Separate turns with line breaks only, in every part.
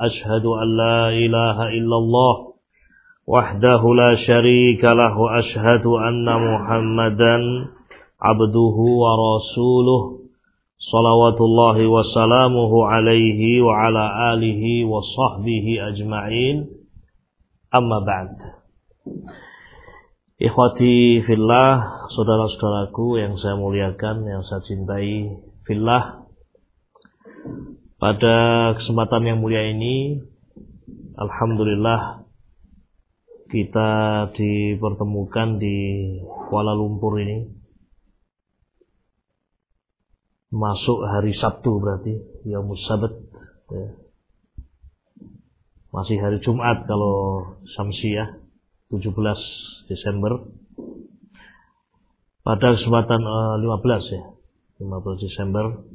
أشهد أن لا إله إلا الله وحده لا شريك له وأشهد أن محمدا عبده ورسوله صلوات الله وسلامه عليه وعلى آله وصحبه أجمعين أما بعد Ikhwati fillah, saudara-saudaraku yang saya muliakan, yang saya cintai fillah pada kesempatan yang mulia ini, Alhamdulillah kita dipertemukan di Kuala Lumpur ini. Masuk hari Sabtu berarti, ya Sabat. Ya. Masih hari Jumat kalau Samsiah, 17 Desember. Pada kesempatan uh, eh, 15 ya, 15 Desember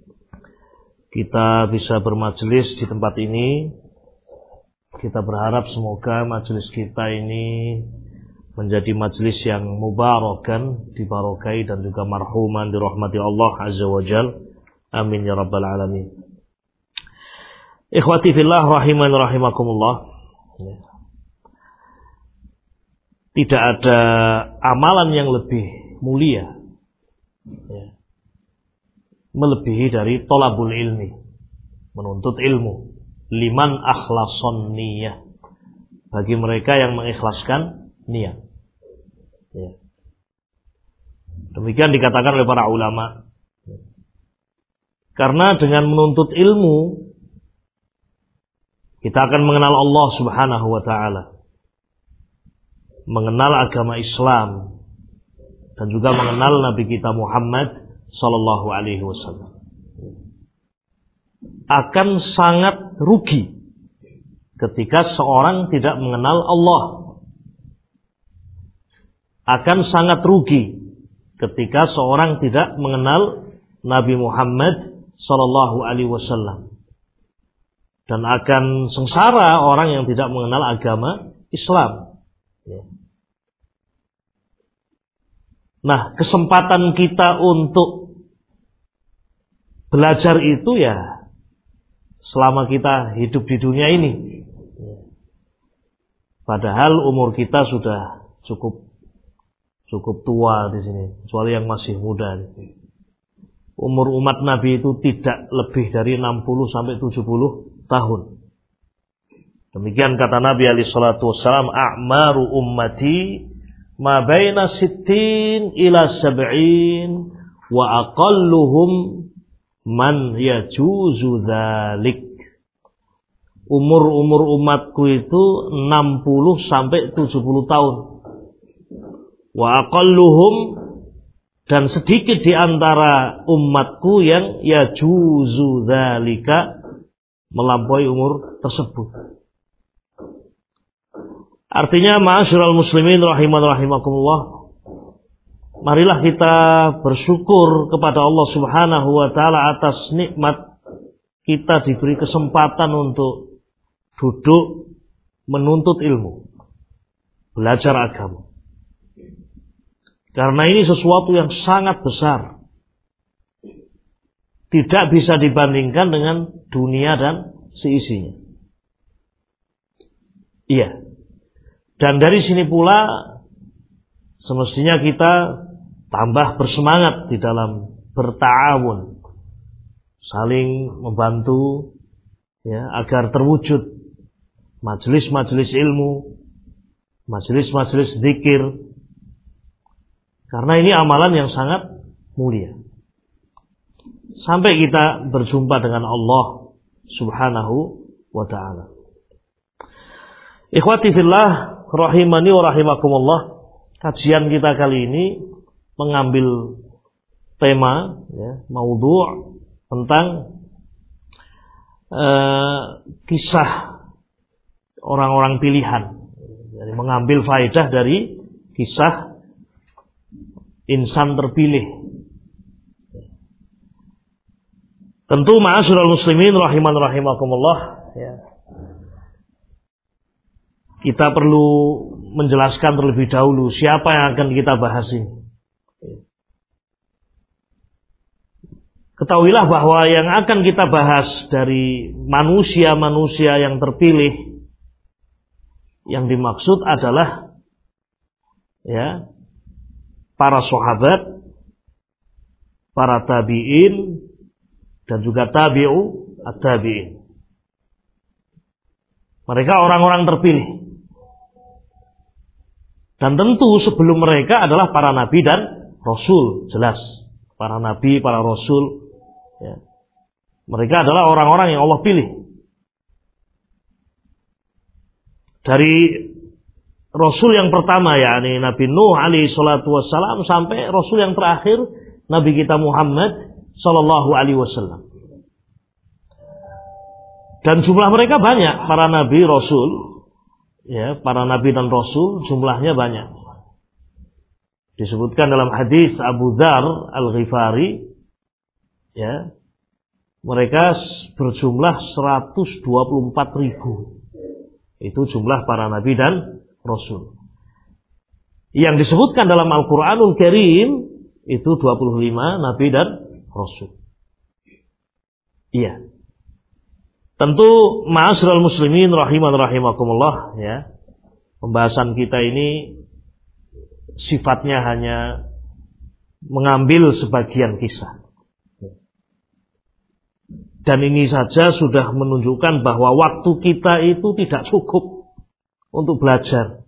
kita bisa bermajelis di tempat ini. Kita berharap semoga majelis kita ini menjadi majelis yang mubarakan, dibarokai dan juga marhuman dirahmati Allah Azza wa Jal. Amin ya rabbal alamin. Ikhwati fillah rahiman rahimakumullah. Tidak ada amalan yang lebih mulia ya melebihi dari tolabul ilmi. Menuntut ilmu. Liman akhlason niyah. Bagi mereka yang mengikhlaskan niat. Ya. Demikian dikatakan oleh para ulama. Karena dengan menuntut ilmu kita akan mengenal Allah Subhanahu wa taala. Mengenal agama Islam dan juga mengenal Nabi kita Muhammad Sallallahu Alaihi Wasallam akan sangat rugi ketika seorang tidak mengenal Allah. Akan sangat rugi ketika seorang tidak mengenal Nabi Muhammad Sallallahu Alaihi Wasallam dan akan sengsara orang yang tidak mengenal agama Islam. Nah, kesempatan kita untuk belajar itu ya selama kita hidup di dunia ini. Padahal umur kita sudah cukup cukup tua di sini, kecuali yang masih muda. Umur umat Nabi itu tidak lebih dari 60 sampai 70 tahun. Demikian kata Nabi alaihi salatu wasallam, "A'maru ummati ma baina sittin ila sab'in wa aqalluhum man yajuzu dzalik umur-umur umatku itu 60 sampai 70 tahun wa aqalluhum dan sedikit di antara umatku yang yajuzu dzalika melampaui umur tersebut Artinya ma'asyiral muslimin rahiman rahimakumullah. Marilah kita bersyukur kepada Allah Subhanahu wa taala atas nikmat kita diberi kesempatan untuk duduk menuntut ilmu, belajar agama. Karena ini sesuatu yang sangat besar. Tidak bisa dibandingkan dengan dunia dan seisinya. Iya, dan dari sini pula semestinya kita tambah bersemangat di dalam bertawun, saling membantu ya agar terwujud majelis-majelis ilmu, majelis-majelis zikir. Karena ini amalan yang sangat mulia. Sampai kita berjumpa dengan Allah Subhanahu wa taala. Ikhwati fillah rahimani wa rahimakumullah. Kajian kita kali ini mengambil tema ya, maudhu' tentang uh, kisah orang-orang pilihan. Jadi mengambil faedah dari kisah insan terpilih. Tentu ma'asyiral muslimin rahiman rahimakumullah ya. Kita perlu menjelaskan terlebih dahulu siapa yang akan kita bahas ini. Ketahuilah bahwa yang akan kita bahas dari manusia-manusia yang terpilih yang dimaksud adalah ya para sahabat, para tabi'in dan juga tabi'u at-tabi'in. Mereka orang-orang terpilih. Dan tentu sebelum mereka adalah para nabi dan rasul, jelas. Para nabi, para rasul, Ya. Mereka adalah orang-orang yang Allah pilih. Dari Rasul yang pertama yakni Nabi Nuh alaihi salatu wassalam sampai Rasul yang terakhir Nabi kita Muhammad sallallahu alaihi wasallam. Dan jumlah mereka banyak para nabi rasul ya, para nabi dan rasul jumlahnya banyak. Disebutkan dalam hadis Abu Dhar Al-Ghifari ya. Mereka berjumlah 124 ribu. Itu jumlah para nabi dan rasul. Yang disebutkan dalam Al-Quranul Karim itu 25 nabi dan rasul. Iya. Tentu ma'asral muslimin rahiman rahimakumullah ya. Pembahasan kita ini sifatnya hanya mengambil sebagian kisah dan ini saja sudah menunjukkan bahwa waktu kita itu tidak cukup untuk belajar.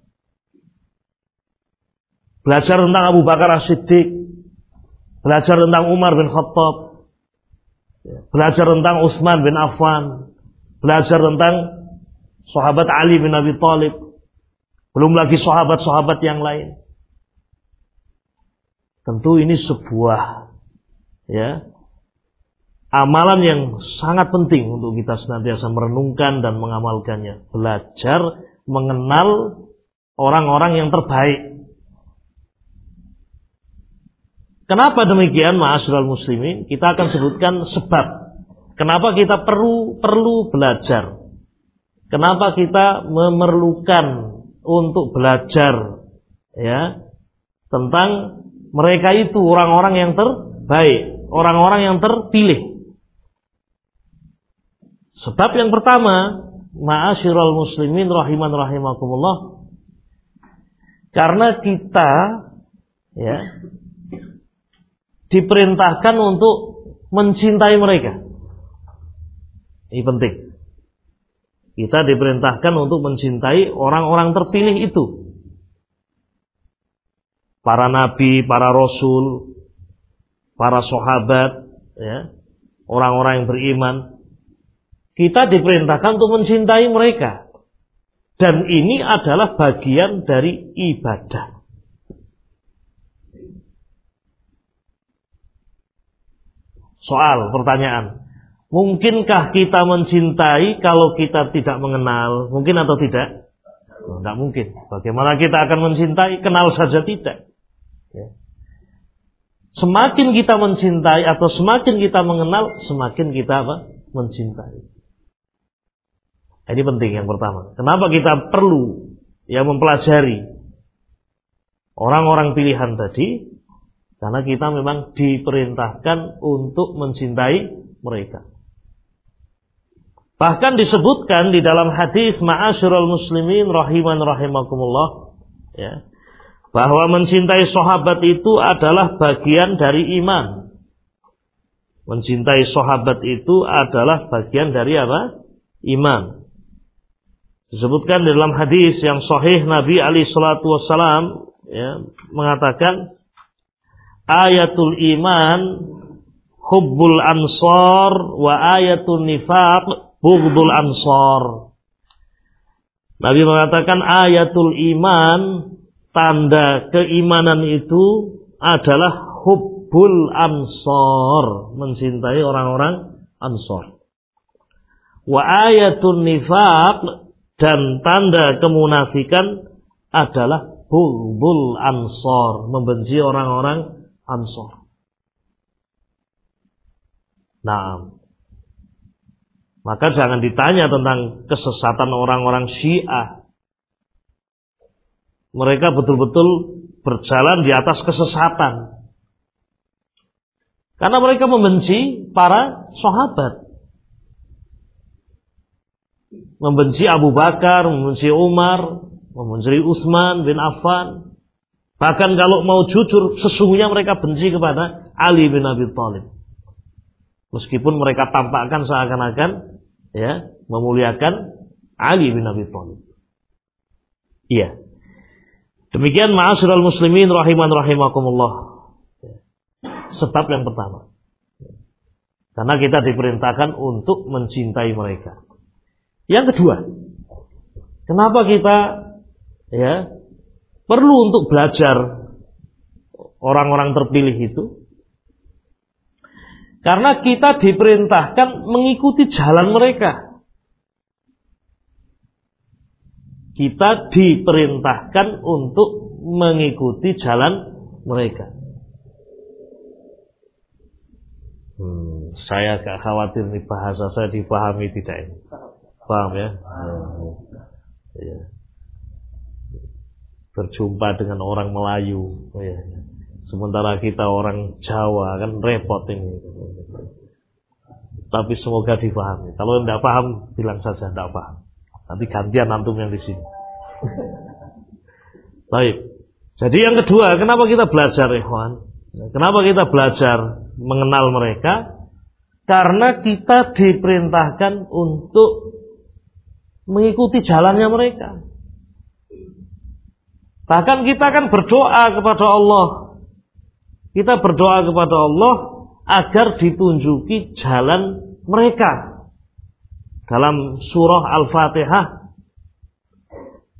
Belajar tentang Abu Bakar As-Siddiq, belajar tentang Umar bin Khattab, belajar tentang Utsman bin Affan, belajar tentang sahabat Ali bin Abi Thalib, belum lagi sahabat-sahabat yang lain. Tentu ini sebuah ya amalan yang sangat penting untuk kita senantiasa merenungkan dan mengamalkannya. Belajar mengenal orang-orang yang terbaik. Kenapa demikian, ma'asyiral muslimin? Kita akan sebutkan sebab. Kenapa kita perlu perlu belajar? Kenapa kita memerlukan untuk belajar ya tentang mereka itu orang-orang yang terbaik, orang-orang yang terpilih. Sebab yang pertama, ma'asyiral muslimin rahiman rahimakumullah. Karena kita ya diperintahkan untuk mencintai mereka. Ini penting. Kita diperintahkan untuk mencintai orang-orang terpilih itu. Para nabi, para rasul, para sahabat, ya, orang-orang yang beriman, kita diperintahkan untuk mencintai mereka. Dan ini adalah bagian dari ibadah. Soal, pertanyaan. Mungkinkah kita mencintai kalau kita tidak mengenal? Mungkin atau tidak? Tidak mungkin. Bagaimana kita akan mencintai? Kenal saja tidak. Ya. Semakin kita mencintai atau semakin kita mengenal, semakin kita apa? Mencintai. Ini penting yang pertama. Kenapa kita perlu yang mempelajari orang-orang pilihan tadi? Karena kita memang diperintahkan untuk mencintai mereka. Bahkan disebutkan di dalam hadis ma'asyiral muslimin rahiman rahimakumullah ya, bahwa mencintai sahabat itu adalah bagian dari iman. Mencintai sahabat itu adalah bagian dari apa? Iman. Disebutkan dalam hadis yang sahih Nabi Ali Shallallahu Wasallam ya, mengatakan ayatul iman hubbul ansor wa ayatul nifaq bughdul ansor. Nabi mengatakan ayatul iman tanda keimanan itu adalah hubbul ansor mencintai orang-orang ansor. Wa ayatul nifaq dan tanda kemunafikan adalah bulbul ansor, membenci orang-orang ansor. Nah, maka jangan ditanya tentang kesesatan orang-orang Syiah. Mereka betul-betul berjalan di atas kesesatan. Karena mereka membenci para sahabat membenci Abu Bakar, membenci Umar, membenci Utsman bin Affan. Bahkan kalau mau jujur, sesungguhnya mereka benci kepada Ali bin Abi Thalib. Meskipun mereka tampakkan seakan-akan ya memuliakan Ali bin Abi Thalib. Iya. Demikian ma'asyiral muslimin rahiman rahimakumullah. Sebab yang pertama. Karena kita diperintahkan untuk mencintai mereka. Yang kedua, kenapa kita ya perlu untuk belajar orang-orang terpilih itu? Karena kita diperintahkan mengikuti jalan mereka. Kita diperintahkan untuk mengikuti jalan mereka. Hmm, saya agak khawatir nih bahasa saya dipahami tidak ini. Paham ya? ya. Berjumpa dengan orang Melayu. Ya. Sementara kita orang Jawa kan repot ini. Tapi semoga dipahami. Kalau tidak paham, bilang saja tidak paham. Nanti gantian antum yang di sini. Baik. Jadi yang kedua, kenapa kita belajar, Ikhwan? Kenapa kita belajar mengenal mereka? Karena kita diperintahkan untuk mengikuti jalannya mereka. Bahkan kita kan berdoa kepada Allah. Kita berdoa kepada Allah agar ditunjuki jalan mereka. Dalam surah Al-Fatihah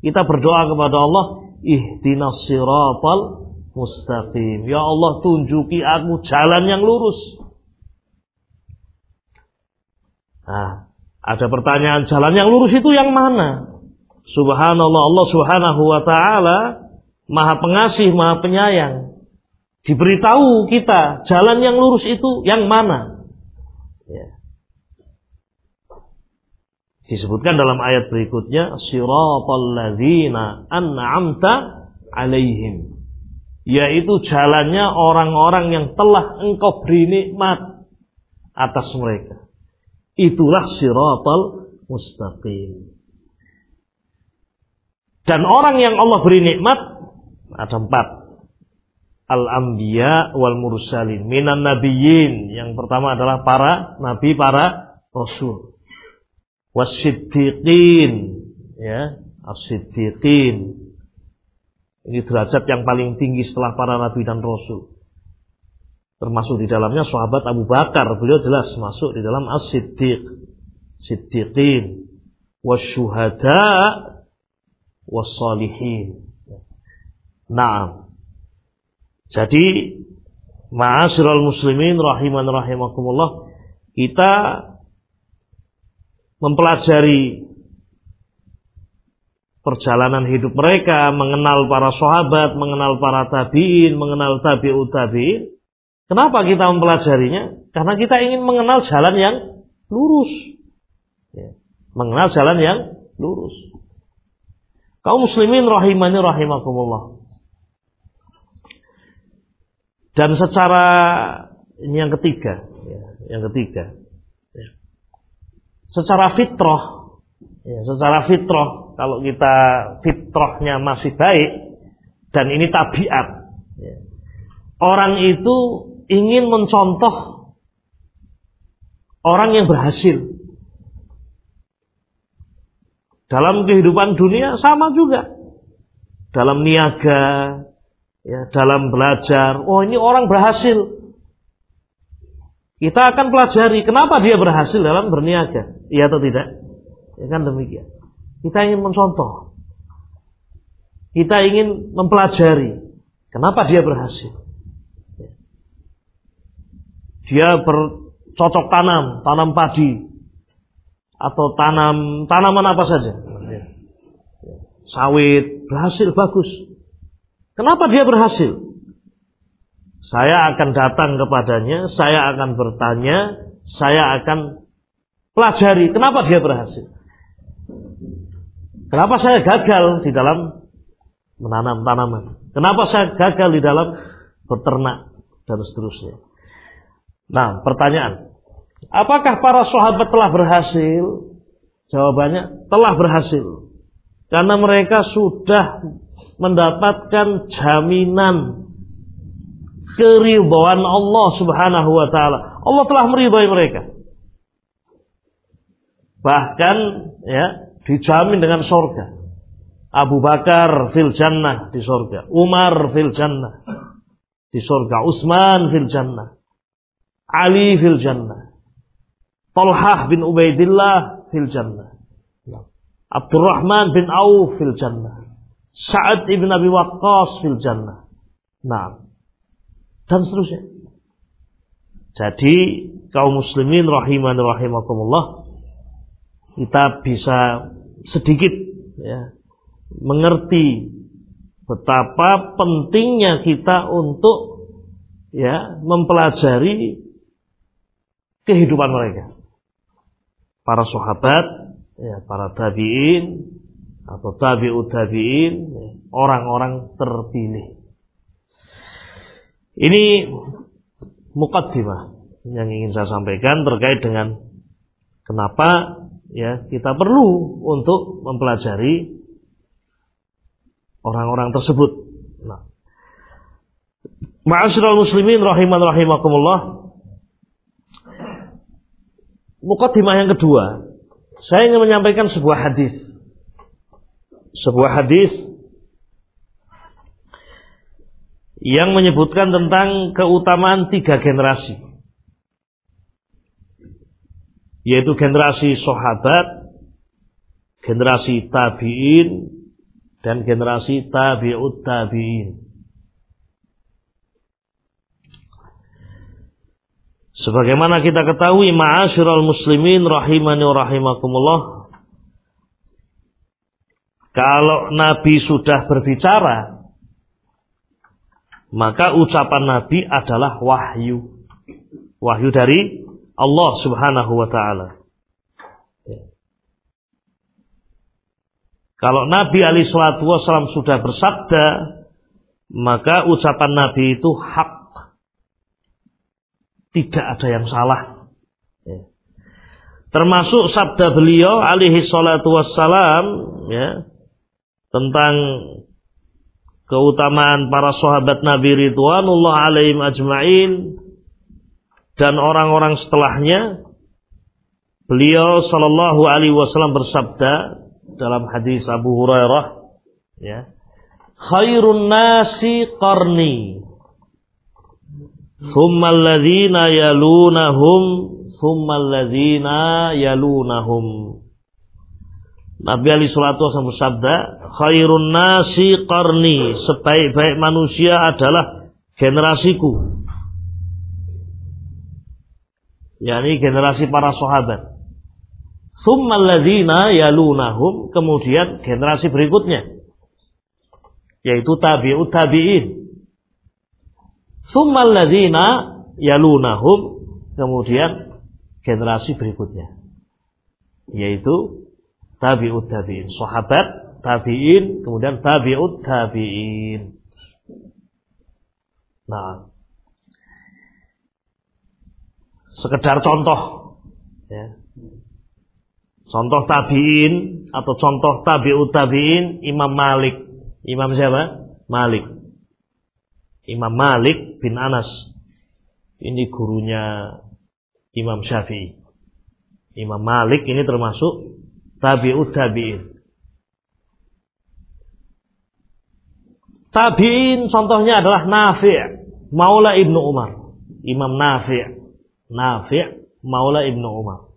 kita berdoa kepada Allah, ihdinas siratal mustaqim. Ya Allah, tunjuki aku jalan yang lurus. Nah, ada pertanyaan jalan yang lurus itu yang mana? Subhanallah Allah Subhanahu wa taala Maha Pengasih, Maha Penyayang. Diberitahu kita jalan yang lurus itu yang mana? Ya. Disebutkan dalam ayat berikutnya siratal ladzina an'amta alaihim. Yaitu jalannya orang-orang yang telah engkau beri nikmat atas mereka. Itulah siratal mustaqim. Dan orang yang Allah beri nikmat ada empat. Al-anbiya wal mursalin minan nabiyyin. Yang pertama adalah para nabi, para rasul. Wasiddiqin ya, as-siddiqin. Ini derajat yang paling tinggi setelah para nabi dan rasul. Termasuk di dalamnya sahabat Abu Bakar. Beliau jelas masuk di dalam as-siddiq. Siddiqin. Wasyuhada. Wassalihin. Nah. Jadi. Ma'asyiral muslimin rahiman rahimakumullah. Kita mempelajari perjalanan hidup mereka, mengenal para sahabat, mengenal para tabi'in, mengenal tabi'ut tabi'in, Kenapa kita mempelajarinya? Karena kita ingin mengenal jalan yang lurus. Ya. Mengenal jalan yang lurus. Kaum muslimin rahimani rahimakumullah. Dan secara ini yang ketiga, ya, yang ketiga, ya. secara fitrah, ya, secara fitrah, kalau kita fitrahnya masih baik dan ini tabiat, ya. orang itu ingin mencontoh orang yang berhasil. Dalam kehidupan dunia sama juga. Dalam niaga, ya, dalam belajar. Oh ini orang berhasil. Kita akan pelajari kenapa dia berhasil dalam berniaga. Iya atau tidak? Ya kan demikian. Kita ingin mencontoh. Kita ingin mempelajari kenapa dia berhasil dia bercocok tanam, tanam padi atau tanam tanaman apa saja. sawit, berhasil bagus. Kenapa dia berhasil? Saya akan datang kepadanya, saya akan bertanya, saya akan pelajari kenapa dia berhasil. Kenapa saya gagal di dalam menanam tanaman? Kenapa saya gagal di dalam berternak dan seterusnya? Nah, pertanyaan. Apakah para sahabat telah berhasil? Jawabannya telah berhasil. Karena mereka sudah mendapatkan jaminan keridhaan Allah Subhanahu wa taala. Allah telah meridhai mereka. Bahkan ya, dijamin dengan sorga. Abu Bakar fil jannah di sorga. Umar fil jannah di sorga. Utsman fil jannah. Ali fil jannah. Talhah bin Ubaidillah fil jannah. Abdurrahman bin Auf fil jannah. Sa'ad ibn Abi Waqqas fil jannah. Nah. Dan seterusnya. Jadi kaum muslimin rahimani rahimakumullah kita bisa sedikit ya, mengerti betapa pentingnya kita untuk ya mempelajari kehidupan mereka. Para sahabat, ya, para tabiin atau tabiut tabiin, ya, orang-orang terpilih. Ini mukaddimah yang ingin saya sampaikan terkait dengan kenapa ya kita perlu untuk mempelajari orang-orang tersebut. Nah, Ma'asyiral muslimin rahiman rahimakumullah. Mukaddimah yang kedua, saya ingin menyampaikan sebuah hadis. Sebuah hadis yang menyebutkan tentang keutamaan tiga generasi yaitu generasi sahabat, generasi tabi'in dan generasi tabi'ut tabi'in. Sebagaimana kita ketahui ma'asyiral muslimin rahimani wa rahimakumullah kalau Nabi sudah berbicara maka ucapan Nabi adalah wahyu. Wahyu dari Allah Subhanahu wa taala. Ya. Kalau Nabi Wasallam sudah bersabda, maka ucapan Nabi itu hak, tidak ada yang salah. Ya. Termasuk sabda beliau alaihi salatu wassalam ya, tentang keutamaan para sahabat Nabi Ridwanullah alaihim ajma'in dan orang-orang setelahnya beliau sallallahu alaihi wasallam bersabda dalam hadis Abu Hurairah ya khairun nasi qarni thumma alladhina yalunahum thumma alladhina yalunahum Nabi Ali Sulatu Wasallam bersabda khairun nasi qarni sebaik-baik manusia adalah generasiku yakni generasi para sahabat. Tsummal ladzina yalunahum, kemudian generasi berikutnya yaitu tabi'ut tabi'in. Tsummal ladzina yalunahum, kemudian generasi berikutnya yaitu tabi'ut tabi'in, sahabat tabi'in, kemudian tabi'ut tabi'in. Nah, sekedar contoh ya. Contoh tabiin atau contoh tabiut tabiin Imam Malik. Imam siapa? Malik. Imam Malik bin Anas. Ini gurunya Imam Syafi'i. Imam Malik ini termasuk tabiut tabiin. Tabiin contohnya adalah Nafi' Maula Ibnu Umar. Imam Nafi' Nafi' Maula Ibnu Umar.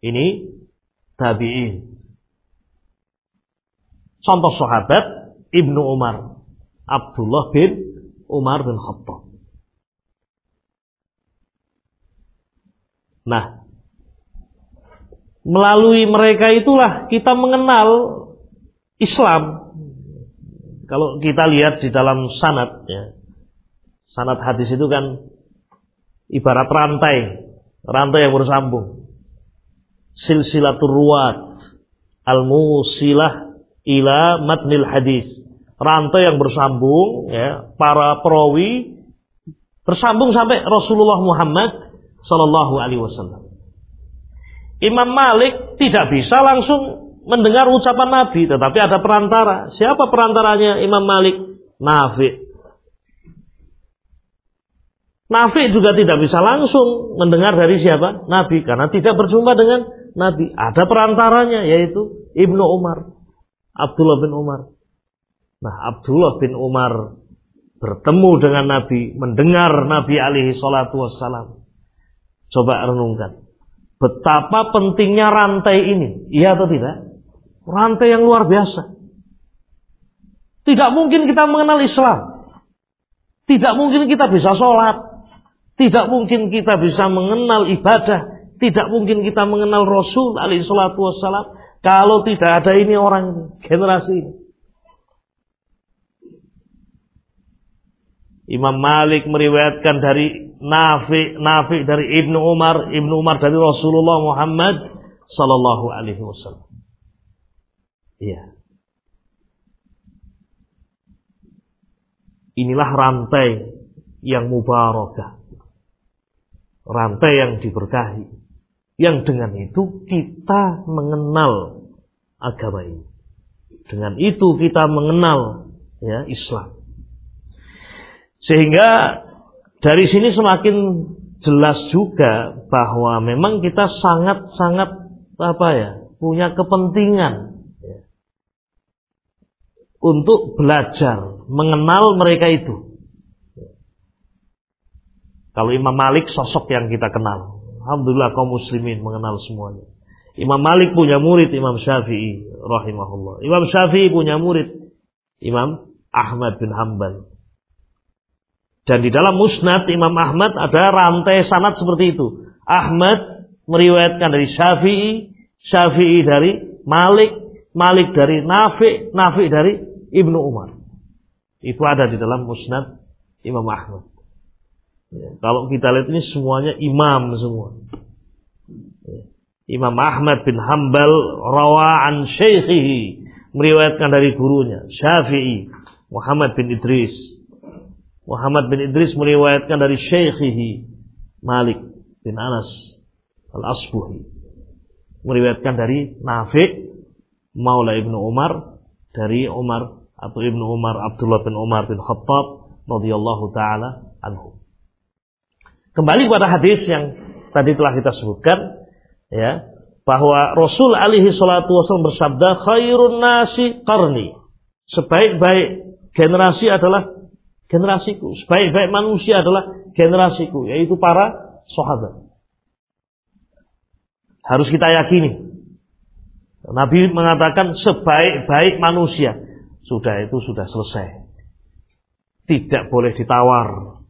Ini tabi'in. Contoh sahabat Ibnu Umar. Abdullah bin Umar bin Khattab. Nah, melalui mereka itulah kita mengenal Islam. Kalau kita lihat di dalam sanad ya. Sanad hadis itu kan ibarat rantai, rantai yang bersambung. Silsilatul ruwat al-musilah ila matnil hadis. Rantai yang bersambung ya, para perawi bersambung sampai Rasulullah Muhammad sallallahu alaihi wasallam. Imam Malik tidak bisa langsung mendengar ucapan Nabi, tetapi ada perantara. Siapa perantaranya Imam Malik? Nafi. Nafi juga tidak bisa langsung mendengar dari siapa? Nabi, karena tidak berjumpa dengan Nabi. Ada perantaranya, yaitu Ibnu Umar. Abdullah bin Umar. Nah, Abdullah bin Umar bertemu dengan Nabi, mendengar Nabi alaihi salatu wassalam. Coba renungkan. Betapa pentingnya rantai ini. Iya atau tidak? Rantai yang luar biasa. Tidak mungkin kita mengenal Islam. Tidak mungkin kita bisa sholat. Tidak mungkin kita bisa mengenal ibadah. Tidak mungkin kita mengenal Rasul alaihissalatu wassalam. Kalau tidak ada ini orang generasi ini. Imam Malik meriwayatkan dari Nafi, Nafi dari Ibnu Umar, Ibnu Umar dari Rasulullah Muhammad sallallahu alaihi wasallam. Iya. Inilah rantai yang mubarakah. Rantai yang diberkahi. Yang dengan itu kita mengenal agama ini. Dengan itu kita mengenal ya Islam. Sehingga dari sini semakin jelas juga bahwa memang kita sangat-sangat apa ya punya kepentingan untuk belajar mengenal mereka itu. Kalau Imam Malik sosok yang kita kenal. Alhamdulillah kaum muslimin mengenal semuanya. Imam Malik punya murid Imam Syafi'i rahimahullah. Imam Syafi'i punya murid Imam Ahmad bin Hambal. Dan di dalam musnad Imam Ahmad ada rantai sanad seperti itu. Ahmad meriwayatkan dari Syafi'i, Syafi'i dari Malik, Malik dari Nafi, Nafi dari Ibnu Umar. Itu ada di dalam musnad Imam Ahmad. Ya, kalau kita lihat ini semuanya imam semua. Ya. Imam Ahmad bin Hambal rawaan syekhihi meriwayatkan dari gurunya Syafi'i Muhammad bin Idris. Muhammad bin Idris meriwayatkan dari syekhihi Malik bin Anas Al-Asbuhi. Meriwayatkan dari Nafi' Maula Ibnu Umar dari Umar atau Ibnu Umar Abdullah bin Umar bin Khattab radhiyallahu taala anhu. Kembali pada hadis yang tadi telah kita sebutkan ya bahwa Rasul alaihi salatu wasallam bersabda khairun nasi qarni. Sebaik-baik generasi adalah generasiku. Sebaik-baik manusia adalah generasiku, yaitu para sahabat. Harus kita yakini. Nabi mengatakan sebaik-baik manusia sudah itu sudah selesai. Tidak boleh ditawar.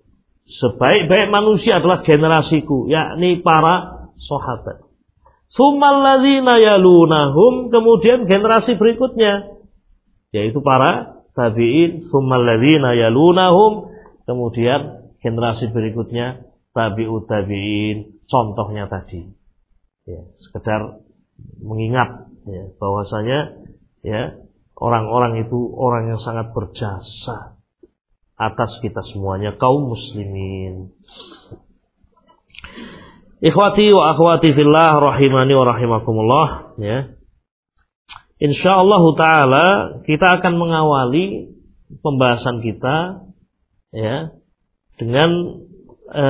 Sebaik-baik manusia adalah generasiku, yakni para sahabat. Sumalladzina yalunahum, kemudian generasi berikutnya, yaitu para tabi'in, sumalladzina yalunahum, kemudian generasi berikutnya tabi'ut tabi'in, contohnya tadi. Ya, sekedar mengingat ya, bahwasanya ya Orang-orang itu orang yang sangat berjasa atas kita semuanya kaum muslimin. Ikhwati wa akhwati fillah rahimani wa rahimakumullah ya. Insyaallah taala kita akan mengawali pembahasan kita ya dengan e,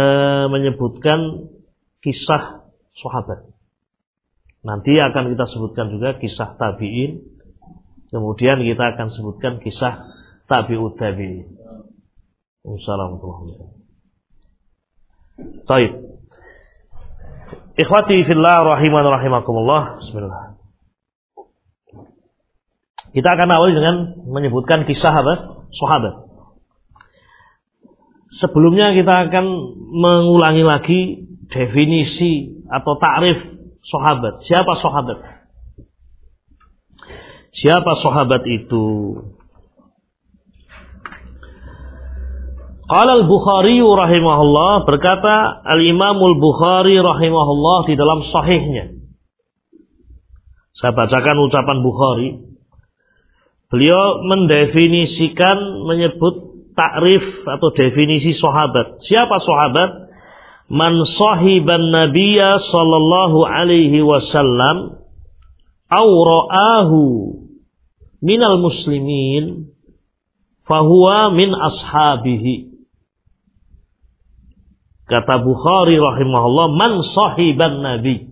menyebutkan kisah sahabat. Nanti akan kita sebutkan juga kisah tabi'in Kemudian kita akan sebutkan kisah tabi'ut tabi'in. Wassalamualaikum Baik. Ikhwati fillah rahiman rahimakumullah. Bismillah. Kita akan awali dengan menyebutkan kisah apa? Sahabat. Sebelumnya kita akan mengulangi lagi definisi atau takrif sahabat. Siapa sahabat? Siapa sahabat itu? Qala al-Bukhari rahimahullah berkata Al-Imam al-Bukhari rahimahullah di dalam sahihnya. Saya bacakan ucapan Bukhari. Beliau mendefinisikan menyebut takrif atau definisi sahabat. Siapa sahabat? Man sahiban nabiyya sallallahu alaihi wasallam au ra'ahu minal muslimin fahuwa min ashabihi Kata Bukhari rahimahullah, man sahiban nabi.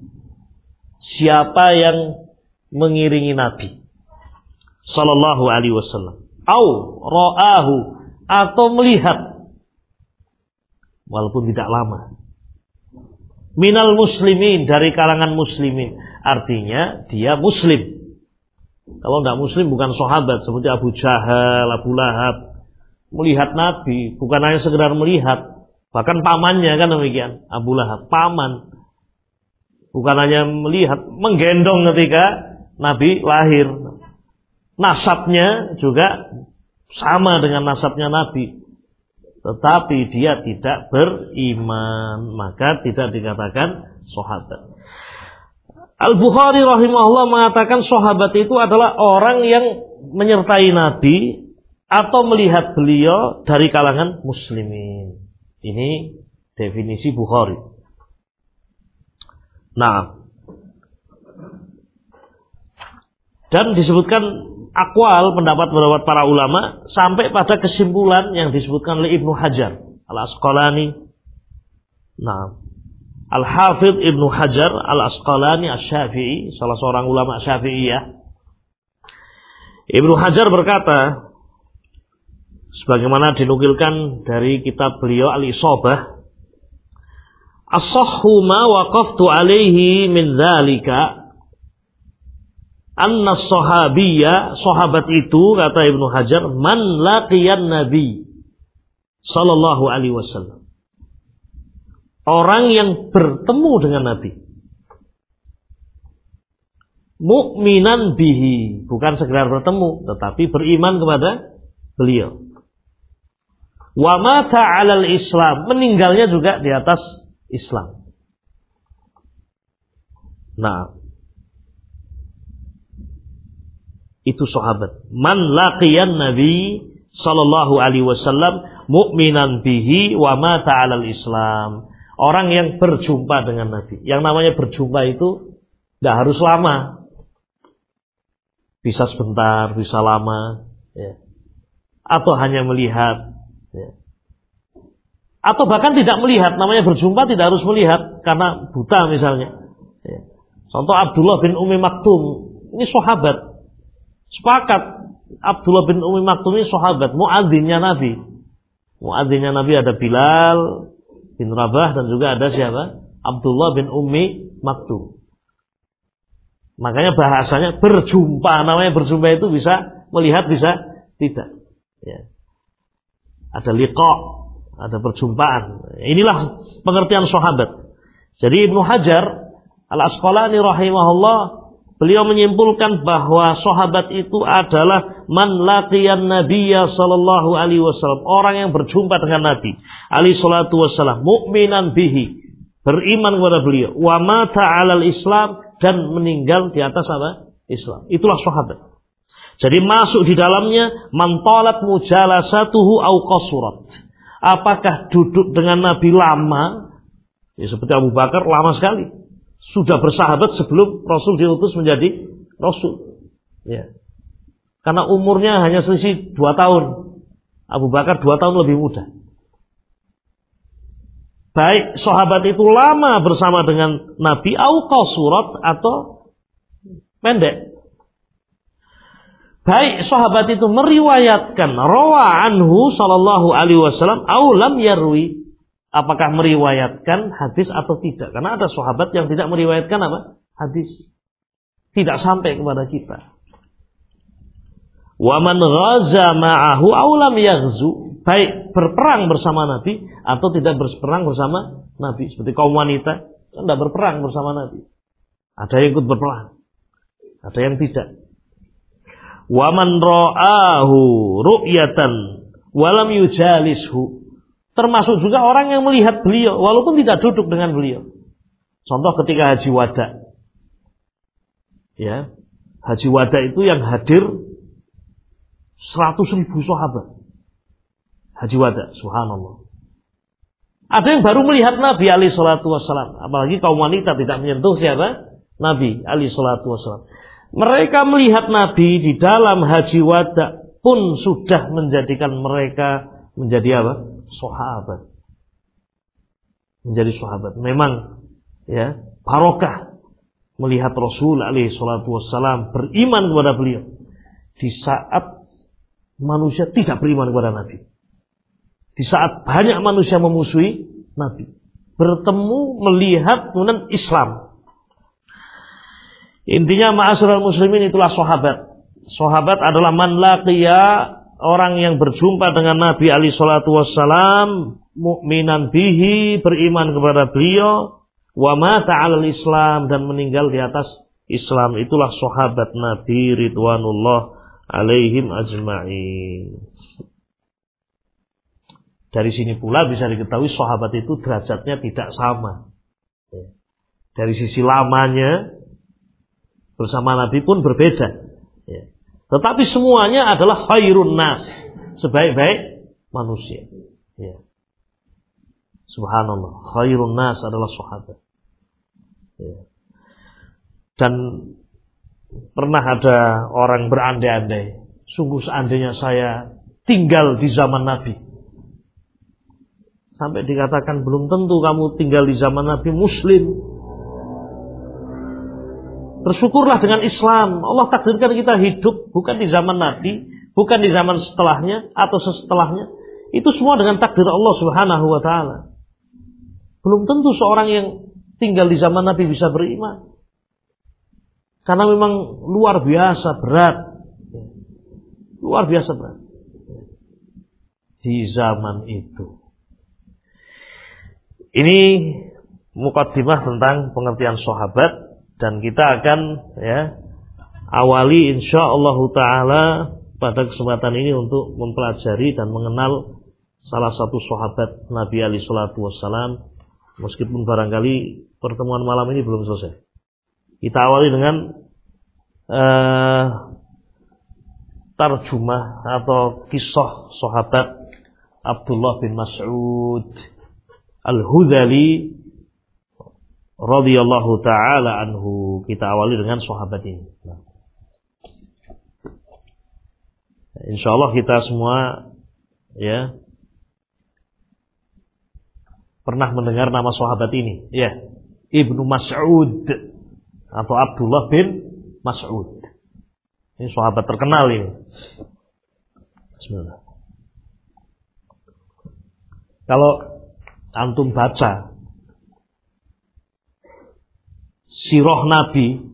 Siapa yang mengiringi nabi sallallahu alaihi wasallam. Au ra'ahu atau melihat walaupun tidak lama. Minal muslimin dari kalangan muslimin. Artinya dia muslim. Kalau tidak muslim bukan sahabat seperti Abu Jahal, Abu Lahab. Melihat Nabi bukan hanya sekedar melihat, Bahkan pamannya kan demikian, Abu Lahab, paman. Bukan hanya melihat, menggendong ketika Nabi lahir. Nasabnya juga sama dengan nasabnya Nabi. Tetapi dia tidak beriman, maka tidak dikatakan sahabat. Al-Bukhari rahimahullah mengatakan sahabat itu adalah orang yang menyertai Nabi atau melihat beliau dari kalangan muslimin. Ini definisi Bukhari. Nah, dan disebutkan akwal pendapat-pendapat para ulama sampai pada kesimpulan yang disebutkan oleh Ibnu Hajar al Asqalani. Nah, Al Hafidh Ibnu Hajar al Asqalani Al Syafi'i, salah seorang ulama Syafi'i ya. Ibnu Hajar berkata, sebagaimana dinukilkan dari kitab beliau Al-Isobah As-sahhu ma waqaftu alaihi min dzalika anna sahabiyya sahabat itu kata Ibnu Hajar man laqiyan nabi sallallahu alaihi wasallam. Orang yang bertemu dengan nabi. Mukminan bihi. Bukan sekedar bertemu tetapi beriman kepada beliau. Wa mata 'alal Islam, meninggalnya juga di atas Islam. Nah, itu sahabat. Man laqiyan Nabi sallallahu alaihi wasallam mukminan bihi wa mata 'alal Islam. Orang yang berjumpa dengan Nabi. Yang namanya berjumpa itu tidak harus lama. Bisa sebentar, bisa lama, ya. Atau hanya melihat, Ya. Atau bahkan tidak melihat, namanya berjumpa tidak harus melihat karena buta misalnya. Ya. Contoh Abdullah bin Umi Maktum, ini sahabat. Sepakat Abdullah bin Umi Maktum ini sahabat, muadzinnya Nabi. Muadzinnya Nabi ada Bilal bin Rabah dan juga ada siapa? Abdullah bin Umi Maktum. Makanya bahasanya berjumpa, namanya berjumpa itu bisa melihat bisa tidak. Ya ada liqa, ada perjumpaan. Inilah pengertian sahabat. Jadi Ibnu Hajar Al-Asqalani rahimahullah beliau menyimpulkan bahwa sahabat itu adalah man laqiyan nabiyya sallallahu alaihi wasallam, orang yang berjumpa dengan Nabi alaihi salatu wasallam, mukminan bihi, beriman kepada beliau, wa mata 'alal Islam dan meninggal di atas apa? Islam. Itulah sahabat. Jadi masuk di dalamnya mantolat mujalasatuhu au qasurat. Apakah duduk dengan Nabi lama? Ya seperti Abu Bakar lama sekali. Sudah bersahabat sebelum Rasul diutus menjadi Rasul. Ya. Karena umurnya hanya selisih dua tahun. Abu Bakar dua tahun lebih muda. Baik sahabat itu lama bersama dengan Nabi au qasurat atau pendek baik sahabat itu meriwayatkan rawa anhu sallallahu alaihi wasallam au lam yarwi apakah meriwayatkan hadis atau tidak? Karena ada sahabat yang tidak meriwayatkan apa? Hadis. Tidak sampai kepada kita. Wa man ghaza ma'ahu au lam yaghzu. Baik berperang bersama nabi atau tidak berperang bersama nabi. Seperti kaum wanita tidak berperang bersama nabi. Ada yang ikut berperang. Ada yang tidak. Waman ra'ahu ru'yatan walam yujalishu Termasuk juga orang yang melihat beliau walaupun tidak duduk dengan beliau. Contoh ketika haji wada. Ya. Haji wada itu yang hadir 100 ribu sahabat. Haji wada, subhanallah. Ada yang baru melihat Nabi Ali Shallallahu Wasallam, apalagi kaum wanita tidak menyentuh siapa? Nabi Ali Shallallahu Wasallam. Mereka melihat Nabi di dalam haji wada pun sudah menjadikan mereka menjadi apa? Sahabat. Menjadi sahabat. Memang ya barokah melihat Rasul Ali Shallallahu Wasallam beriman kepada beliau di saat manusia tidak beriman kepada Nabi. Di saat banyak manusia memusuhi Nabi. Bertemu, melihat, kemudian Islam. Intinya ma'asyiral muslimin itulah sahabat. Sahabat adalah man laqiya orang yang berjumpa dengan Nabi Ali salatu wassalam mukminan bihi beriman kepada beliau wa mata Islam dan meninggal di atas Islam itulah sahabat Nabi ridwanullah alaihim ajma'in. Dari sini pula bisa diketahui sahabat itu derajatnya tidak sama. Dari sisi lamanya bersama Nabi pun berbeda. Ya. Tetapi semuanya adalah khairun nas, sebaik-baik manusia. Ya. Subhanallah, khairun nas adalah sahabat. Dan pernah ada orang berandai-andai, sungguh seandainya saya tinggal di zaman Nabi, Sampai dikatakan belum tentu kamu tinggal di zaman Nabi Muslim. Bersyukurlah dengan Islam. Allah takdirkan kita hidup bukan di zaman Nabi, bukan di zaman setelahnya atau setelahnya. Itu semua dengan takdir Allah Subhanahu wa taala. Belum tentu seorang yang tinggal di zaman Nabi bisa beriman. Karena memang luar biasa berat. Luar biasa berat. Di zaman itu. Ini mukaddimah tentang pengertian sahabat dan kita akan ya awali insyaallah taala pada kesempatan ini untuk mempelajari dan mengenal salah satu sahabat Nabi Ali Shallallahu Wasallam meskipun barangkali pertemuan malam ini belum selesai. Kita awali dengan uh, tarjumah atau kisah sahabat Abdullah bin Mas'ud Al-Hudali radhiyallahu taala anhu. Kita awali dengan sahabat ini. Nah. Insyaallah kita semua ya pernah mendengar nama sahabat ini, ya. Ibnu Mas'ud atau Abdullah bin Mas'ud. Ini sahabat terkenal ini. Bismillah. Kalau antum baca sirah Nabi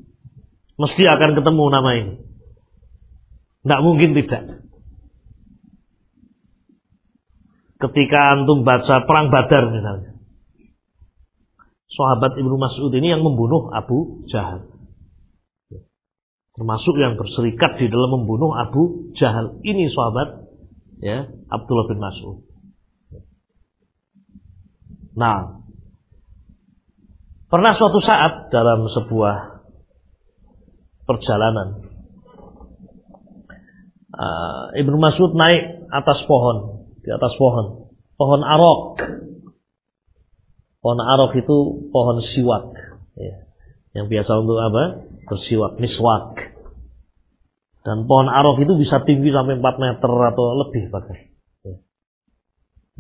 mesti akan ketemu nama ini. Tidak mungkin tidak. Ketika antum baca perang Badar misalnya. Sahabat Ibnu Mas'ud ini yang membunuh Abu Jahal. Termasuk yang berserikat di dalam membunuh Abu Jahal. Ini sahabat ya Abdullah bin Mas'ud. Nah, pernah suatu saat dalam sebuah perjalanan uh, Ibnu Mas'ud naik atas pohon, di atas pohon, pohon arok. Pohon arok itu pohon siwak, ya. yang biasa untuk apa? Bersiwak, miswak. Dan pohon arok itu bisa tinggi sampai 4 meter atau lebih bahkan. Ya.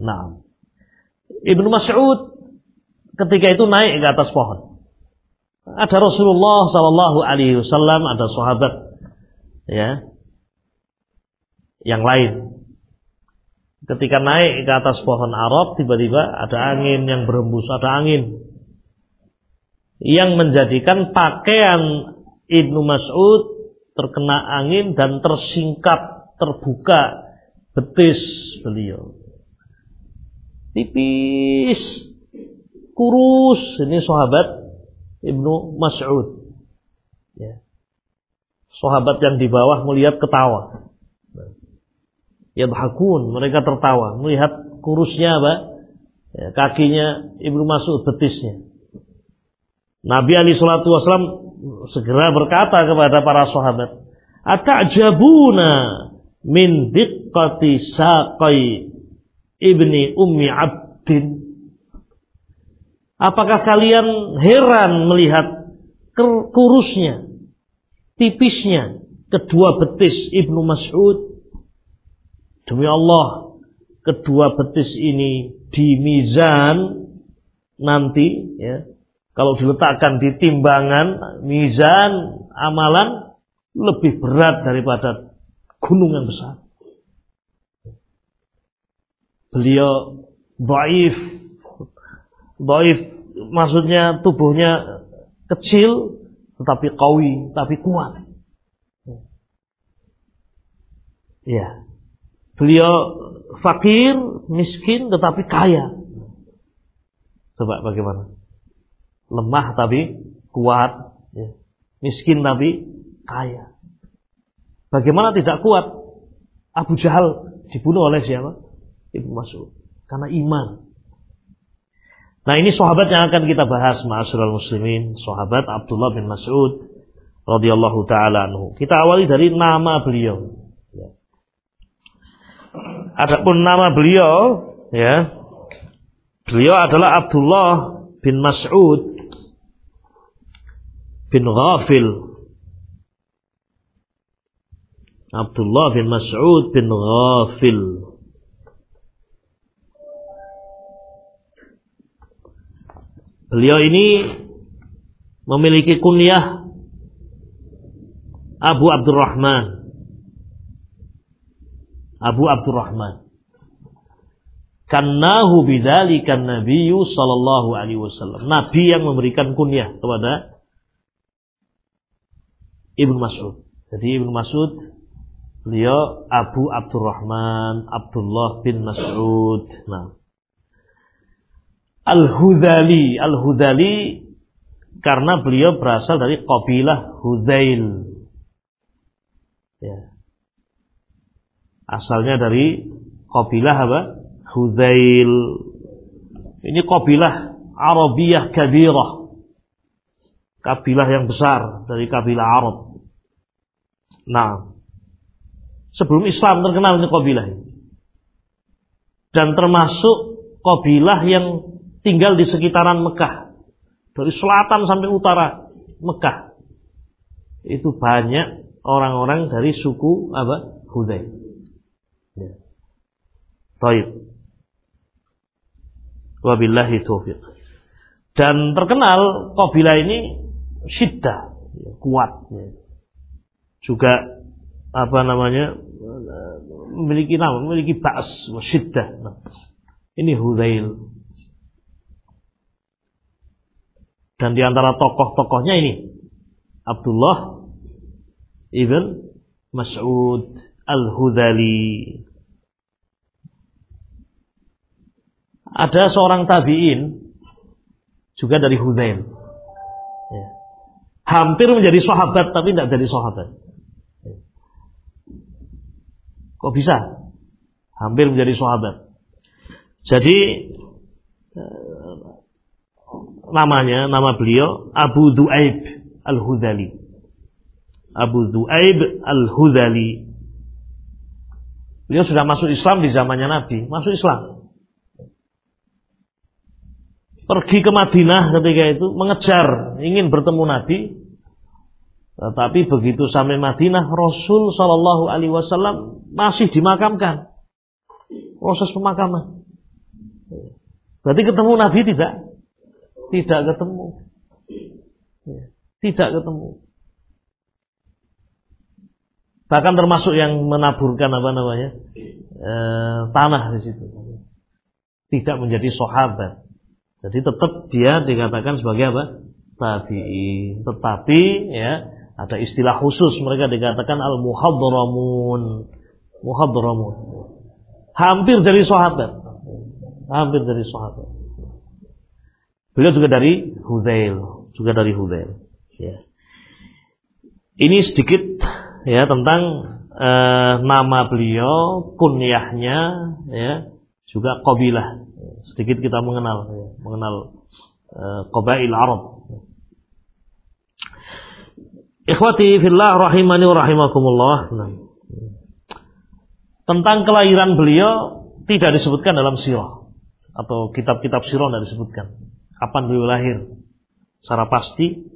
Nah, Ibnu Mas'ud ketika itu naik ke atas pohon. Ada Rasulullah Sallallahu Alaihi Wasallam, ada sahabat, ya, yang lain. Ketika naik ke atas pohon Arab, tiba-tiba ada angin yang berembus, ada angin yang menjadikan pakaian Ibnu Mas'ud terkena angin dan tersingkap, terbuka betis beliau tipis, kurus. Ini sahabat Ibnu Mas'ud. Ya. Sahabat yang di bawah melihat ketawa. Ya bahakun, mereka tertawa melihat kurusnya apa? Ya, kakinya Ibnu Mas'ud betisnya. Nabi Ali Shallallahu Wasallam segera berkata kepada para sahabat, "Atajabuna min diqqati saqai ibni ummi abdin?" Apakah kalian heran melihat kurusnya, tipisnya kedua betis Ibnu Mas'ud? Demi Allah, kedua betis ini di mizan nanti ya, kalau diletakkan di timbangan mizan amalan lebih berat daripada gunung yang besar. Beliau baif, baif maksudnya tubuhnya kecil tetapi kawi, tapi kuat. Ya. Beliau fakir, miskin tetapi kaya. Coba bagaimana? lemah tapi kuat, ya. miskin tapi kaya. Bagaimana tidak kuat? Abu Jahal dibunuh oleh siapa? Ibu Mas'ud. Karena iman. Nah ini sahabat yang akan kita bahas Ma'asyiral muslimin, sahabat Abdullah bin Mas'ud radhiyallahu taala anhu. Kita awali dari nama beliau. Ya. Adapun nama beliau, ya, beliau adalah Abdullah bin Mas'ud bin Ghafil Abdullah bin Mas'ud bin Ghafil Beliau ini memiliki kunyah Abu Abdurrahman Abu Abdurrahman Kannahu bidzalika Nabiyyu sallallahu alaihi wasallam. Nabi yang memberikan kunyah kepada Ibnu Mas'ud. Jadi Ibnu Mas'ud beliau Abu Abdurrahman Abdullah bin Mas'ud. Nah. Al-Hudali, Al-Hudali karena beliau berasal dari kabilah Hudail. Ya. Asalnya dari kabilah apa? Hudail. Ini kabilah Arabiyah kabirah. Kabilah yang besar dari kabilah Arab. Nah, sebelum Islam terkenal ini kabilah. Dan termasuk kabilah yang tinggal di sekitaran Mekah. Dari selatan sampai utara Mekah. Itu banyak orang-orang dari suku apa? Hudai. Ya. Taib. Wabillahi taufiq. Dan terkenal kabilah ini syiddah, ya, kuat. Ya juga apa namanya memiliki nama, memiliki ba's syiddah. Nah, ini Hudail. Dan di antara tokoh-tokohnya ini Abdullah ibn Mas'ud al-Hudali. Ada seorang tabi'in juga dari Hudail. Ya. Hampir menjadi sahabat tapi tidak jadi sahabat. Kok bisa? Hampir menjadi sahabat. Jadi eh, namanya, nama beliau Abu Du'aib Al-Hudali. Abu Du'aib Al-Hudali. Beliau sudah masuk Islam di zamannya Nabi, masuk Islam. Pergi ke Madinah ketika itu mengejar, ingin bertemu Nabi, tetapi begitu sampai Madinah, Rasul Shallallahu Alaihi Wasallam masih dimakamkan. Proses pemakaman. Berarti ketemu Nabi tidak? Tidak ketemu. Tidak ketemu. Bahkan termasuk yang menaburkan apa namanya e, tanah di situ. Tidak menjadi sahabat. Jadi tetap dia dikatakan sebagai apa? Tabi'i. Tetapi ya ada istilah khusus mereka dikatakan al-muhadramun. Muhadramun. Hampir jadi sahabat. Hampir jadi sahabat. Beliau juga dari Hudail, juga dari Hudail. Ya. Ini sedikit ya tentang uh, nama beliau, kunyahnya, ya, juga qabilah. Sedikit kita mengenal mengenal uh, qabail Arab. Ikhwati fillah rahimani wa rahimakumullah. Nah. Tentang kelahiran beliau tidak disebutkan dalam sirah atau kitab-kitab sirah tidak disebutkan kapan beliau lahir secara pasti.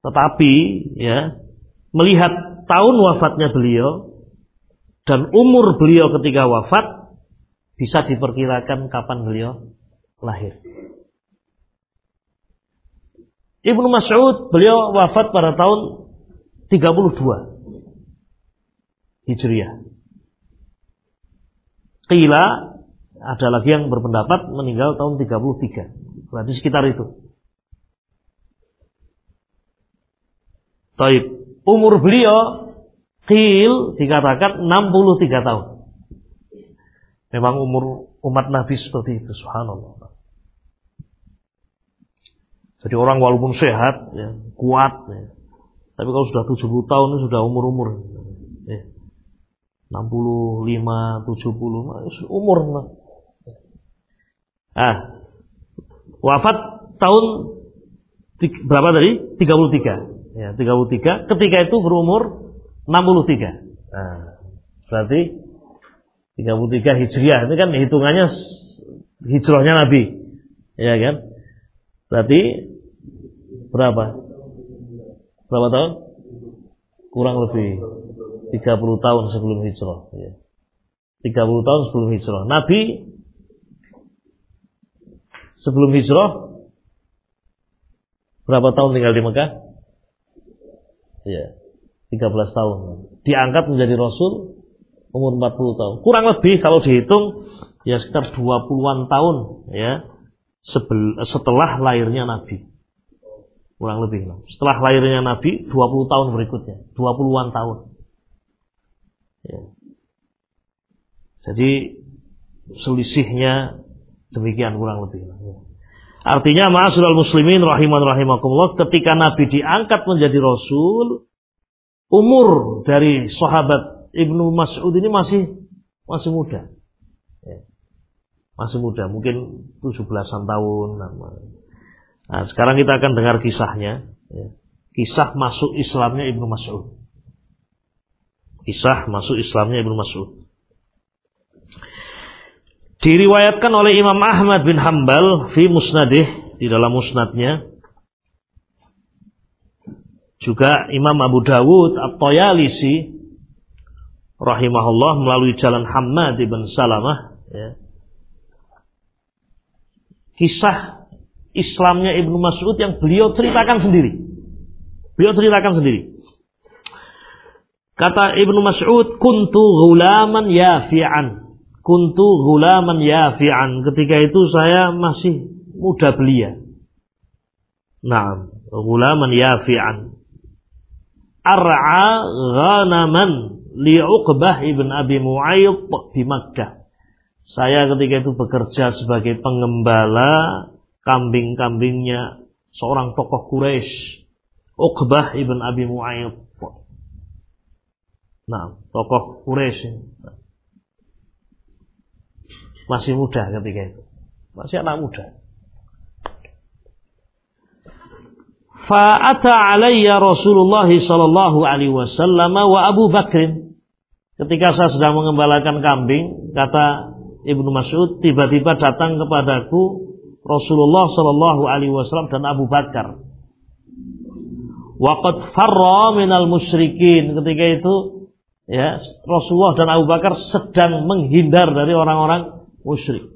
Tetapi ya melihat tahun wafatnya beliau dan umur beliau ketika wafat bisa diperkirakan kapan beliau lahir. Ibnu Mas'ud beliau wafat pada tahun 32 Hijriah. Qila ada lagi yang berpendapat meninggal tahun 33. Berarti sekitar itu. Taib. Umur beliau Qil dikatakan 63 tahun. Memang umur umat Nabi seperti itu, subhanallah. Jadi orang walaupun sehat, ya, kuat, ya. tapi kalau sudah 70 tahun itu sudah umur-umur. Ya. 65, 70, umur. Ah, wafat tahun berapa tadi? 33. Ya, 33. Ketika itu berumur 63. Nah, berarti 33 Hijriah. Ini kan hitungannya hijrahnya Nabi. Ya kan? Berarti berapa? Berapa tahun? Kurang lebih 30 tahun sebelum hijrah. Ya. 30 tahun sebelum hijrah. Nabi sebelum hijrah berapa tahun tinggal di Mekah? Ya, 13 tahun. Diangkat menjadi Rasul umur 40 tahun. Kurang lebih kalau dihitung ya sekitar 20-an tahun ya setelah lahirnya Nabi. Kurang lebih. Setelah lahirnya Nabi, 20 tahun berikutnya. 20-an tahun. Ya. Jadi selisihnya demikian kurang lebih. Ya. Artinya ma'asyiral muslimin rahiman rahimakumullah ketika Nabi diangkat menjadi rasul umur dari sahabat Ibnu Mas'ud ini masih masih muda. Ya masih muda, mungkin 17-an tahun. Nah, sekarang kita akan dengar kisahnya. Ya. Kisah masuk Islamnya Ibnu Mas'ud. Kisah masuk Islamnya Ibnu Mas'ud. Diriwayatkan oleh Imam Ahmad bin Hambal fi musnadih di dalam musnadnya. Juga Imam Abu Dawud At-Toyalisi rahimahullah melalui jalan Hamad bin Salamah ya, kisah Islamnya Ibnu Mas'ud yang beliau ceritakan sendiri. Beliau ceritakan sendiri. Kata Ibnu Mas'ud, "Kuntu ghulaman yafi'an." Kuntu ghulaman yafi'an. Ketika itu saya masih muda belia. Nah, ghulaman yafi'an. Ar'a ghanaman li Uqbah ibn Abi Mu'ayyid di Makkah. Saya ketika itu bekerja sebagai pengembala kambing-kambingnya seorang tokoh Quraisy, Uqbah ibn Abi Mu'ayyid. Nah, tokoh Quraisy. Masih muda ketika itu. Masih anak muda. Fa'ata alayya Rasulullah sallallahu alaihi wasallam wa Abu Bakrin. Ketika saya sedang mengembalakan kambing, kata Ibnu Mas'ud tiba-tiba datang kepadaku Rasulullah Shallallahu Alaihi Wasallam dan Abu Bakar. Waqad farra minal musyrikin ketika itu ya Rasulullah dan Abu Bakar sedang menghindar dari orang-orang musyrik.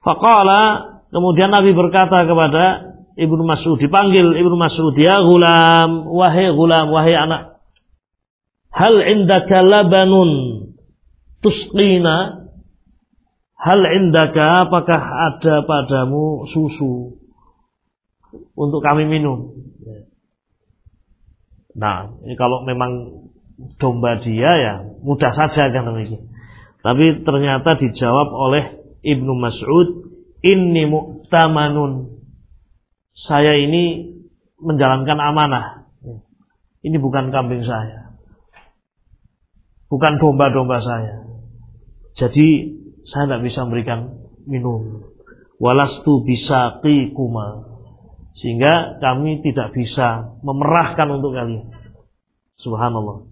Faqala kemudian Nabi berkata kepada Ibnu Mas'ud dipanggil Ibnu Mas'ud ya gulam wahai gulam wahai anak hal indaka labanun tusqina? Hal indaka apakah ada padamu susu untuk kami minum? Nah ini kalau memang domba dia ya mudah saja kan demikian tapi ternyata dijawab oleh Ibnu Mas'ud ini mu'tamanun saya ini menjalankan amanah ini bukan kambing saya bukan domba-domba saya Jadi saya tidak bisa memberikan minum. Walastu bisa kuma. Sehingga kami tidak bisa memerahkan untuk kalian. Subhanallah.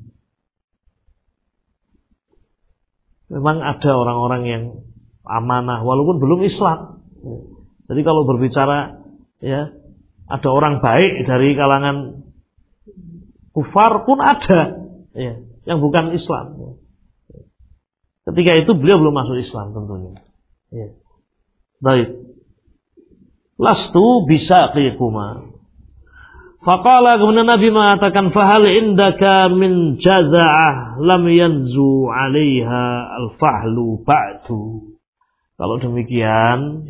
Memang ada orang-orang yang amanah walaupun belum Islam. Jadi kalau berbicara ya ada orang baik dari kalangan kufar pun ada ya yang bukan Islam. Ketika itu beliau belum masuk Islam tentunya. Ya. Baik. Lastu bisa qiyakuma. Faqala kemudian Nabi mengatakan fahal indaka min jaza'ah lam yanzu 'alaiha al-fahlu ba'du. Kalau demikian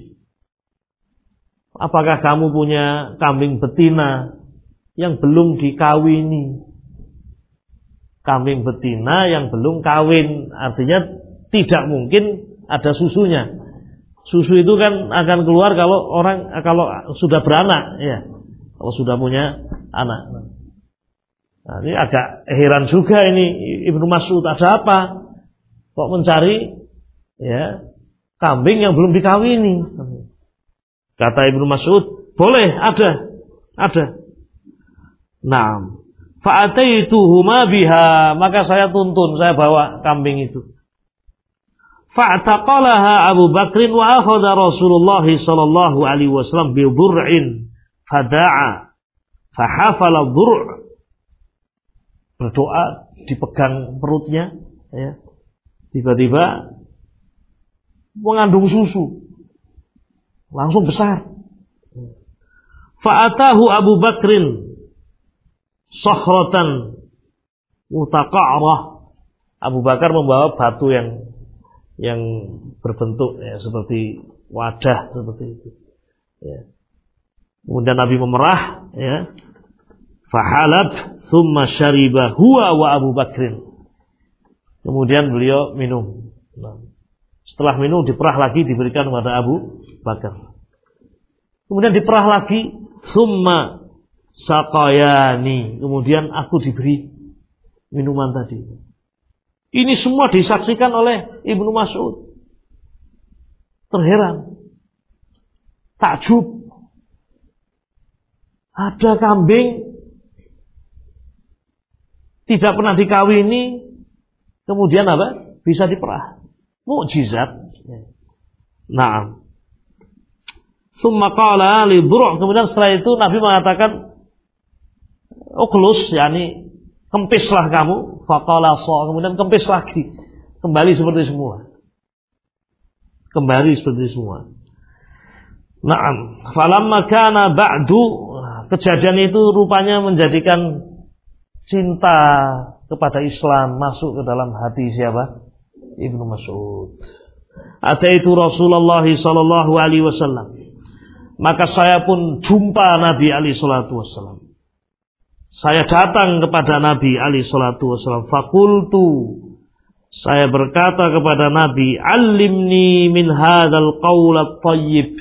apakah kamu punya kambing betina yang belum dikawini? Kambing betina yang belum kawin artinya tidak mungkin ada susunya. Susu itu kan akan keluar kalau orang kalau sudah beranak, ya. Kalau sudah punya anak. Nah, ini agak heran juga ini Ibnu Mas'ud ada apa? Kok mencari ya kambing yang belum dikawini? Kata Ibnu Mas'ud, boleh ada, ada. Nah, fa'ataituhuma biha, maka saya tuntun, saya bawa kambing itu. Fa'taqalaha Abu Bakrin wa akhadha Rasulullah sallallahu alaihi wasallam bi dhur'in fada'a. Fahafala dhur' berdoa dipegang perutnya ya. Tiba-tiba mengandung susu. Langsung besar. Fa'atahu Abu Bakrin sakhratan mutaqa'rah. Abu Bakar membawa batu yang yang berbentuk ya, seperti wadah seperti itu. Ya. Kemudian Nabi memerah, ya. Fahalab summa syariba huwa wa Abu Bakrin. Kemudian beliau minum. Nah, setelah minum diperah lagi diberikan kepada Abu Bakar. Kemudian diperah lagi summa sakayani. Kemudian aku diberi minuman tadi. Ini semua disaksikan oleh Ibnu Mas'ud. Terheran. Takjub. Ada kambing tidak pernah dikawini, kemudian apa? Bisa diperah. Mukjizat. Nah. Summa qala li kemudian setelah itu Nabi mengatakan uklus yakni Kempislah kamu, faqala kemudian kempis lagi. Kembali seperti semua. Kembali seperti semua. Naam, falamma kana ba'du kejadian itu rupanya menjadikan cinta kepada Islam masuk ke dalam hati siapa? Ibnu Mas'ud. itu Rasulullah sallallahu alaihi wasallam. Maka saya pun jumpa Nabi alaihi salatu wasallam. Saya datang kepada Nabi Ali Shallallahu Wasallam. Fakultu. Saya berkata kepada Nabi, Alimni min hadal qawlat tayyib.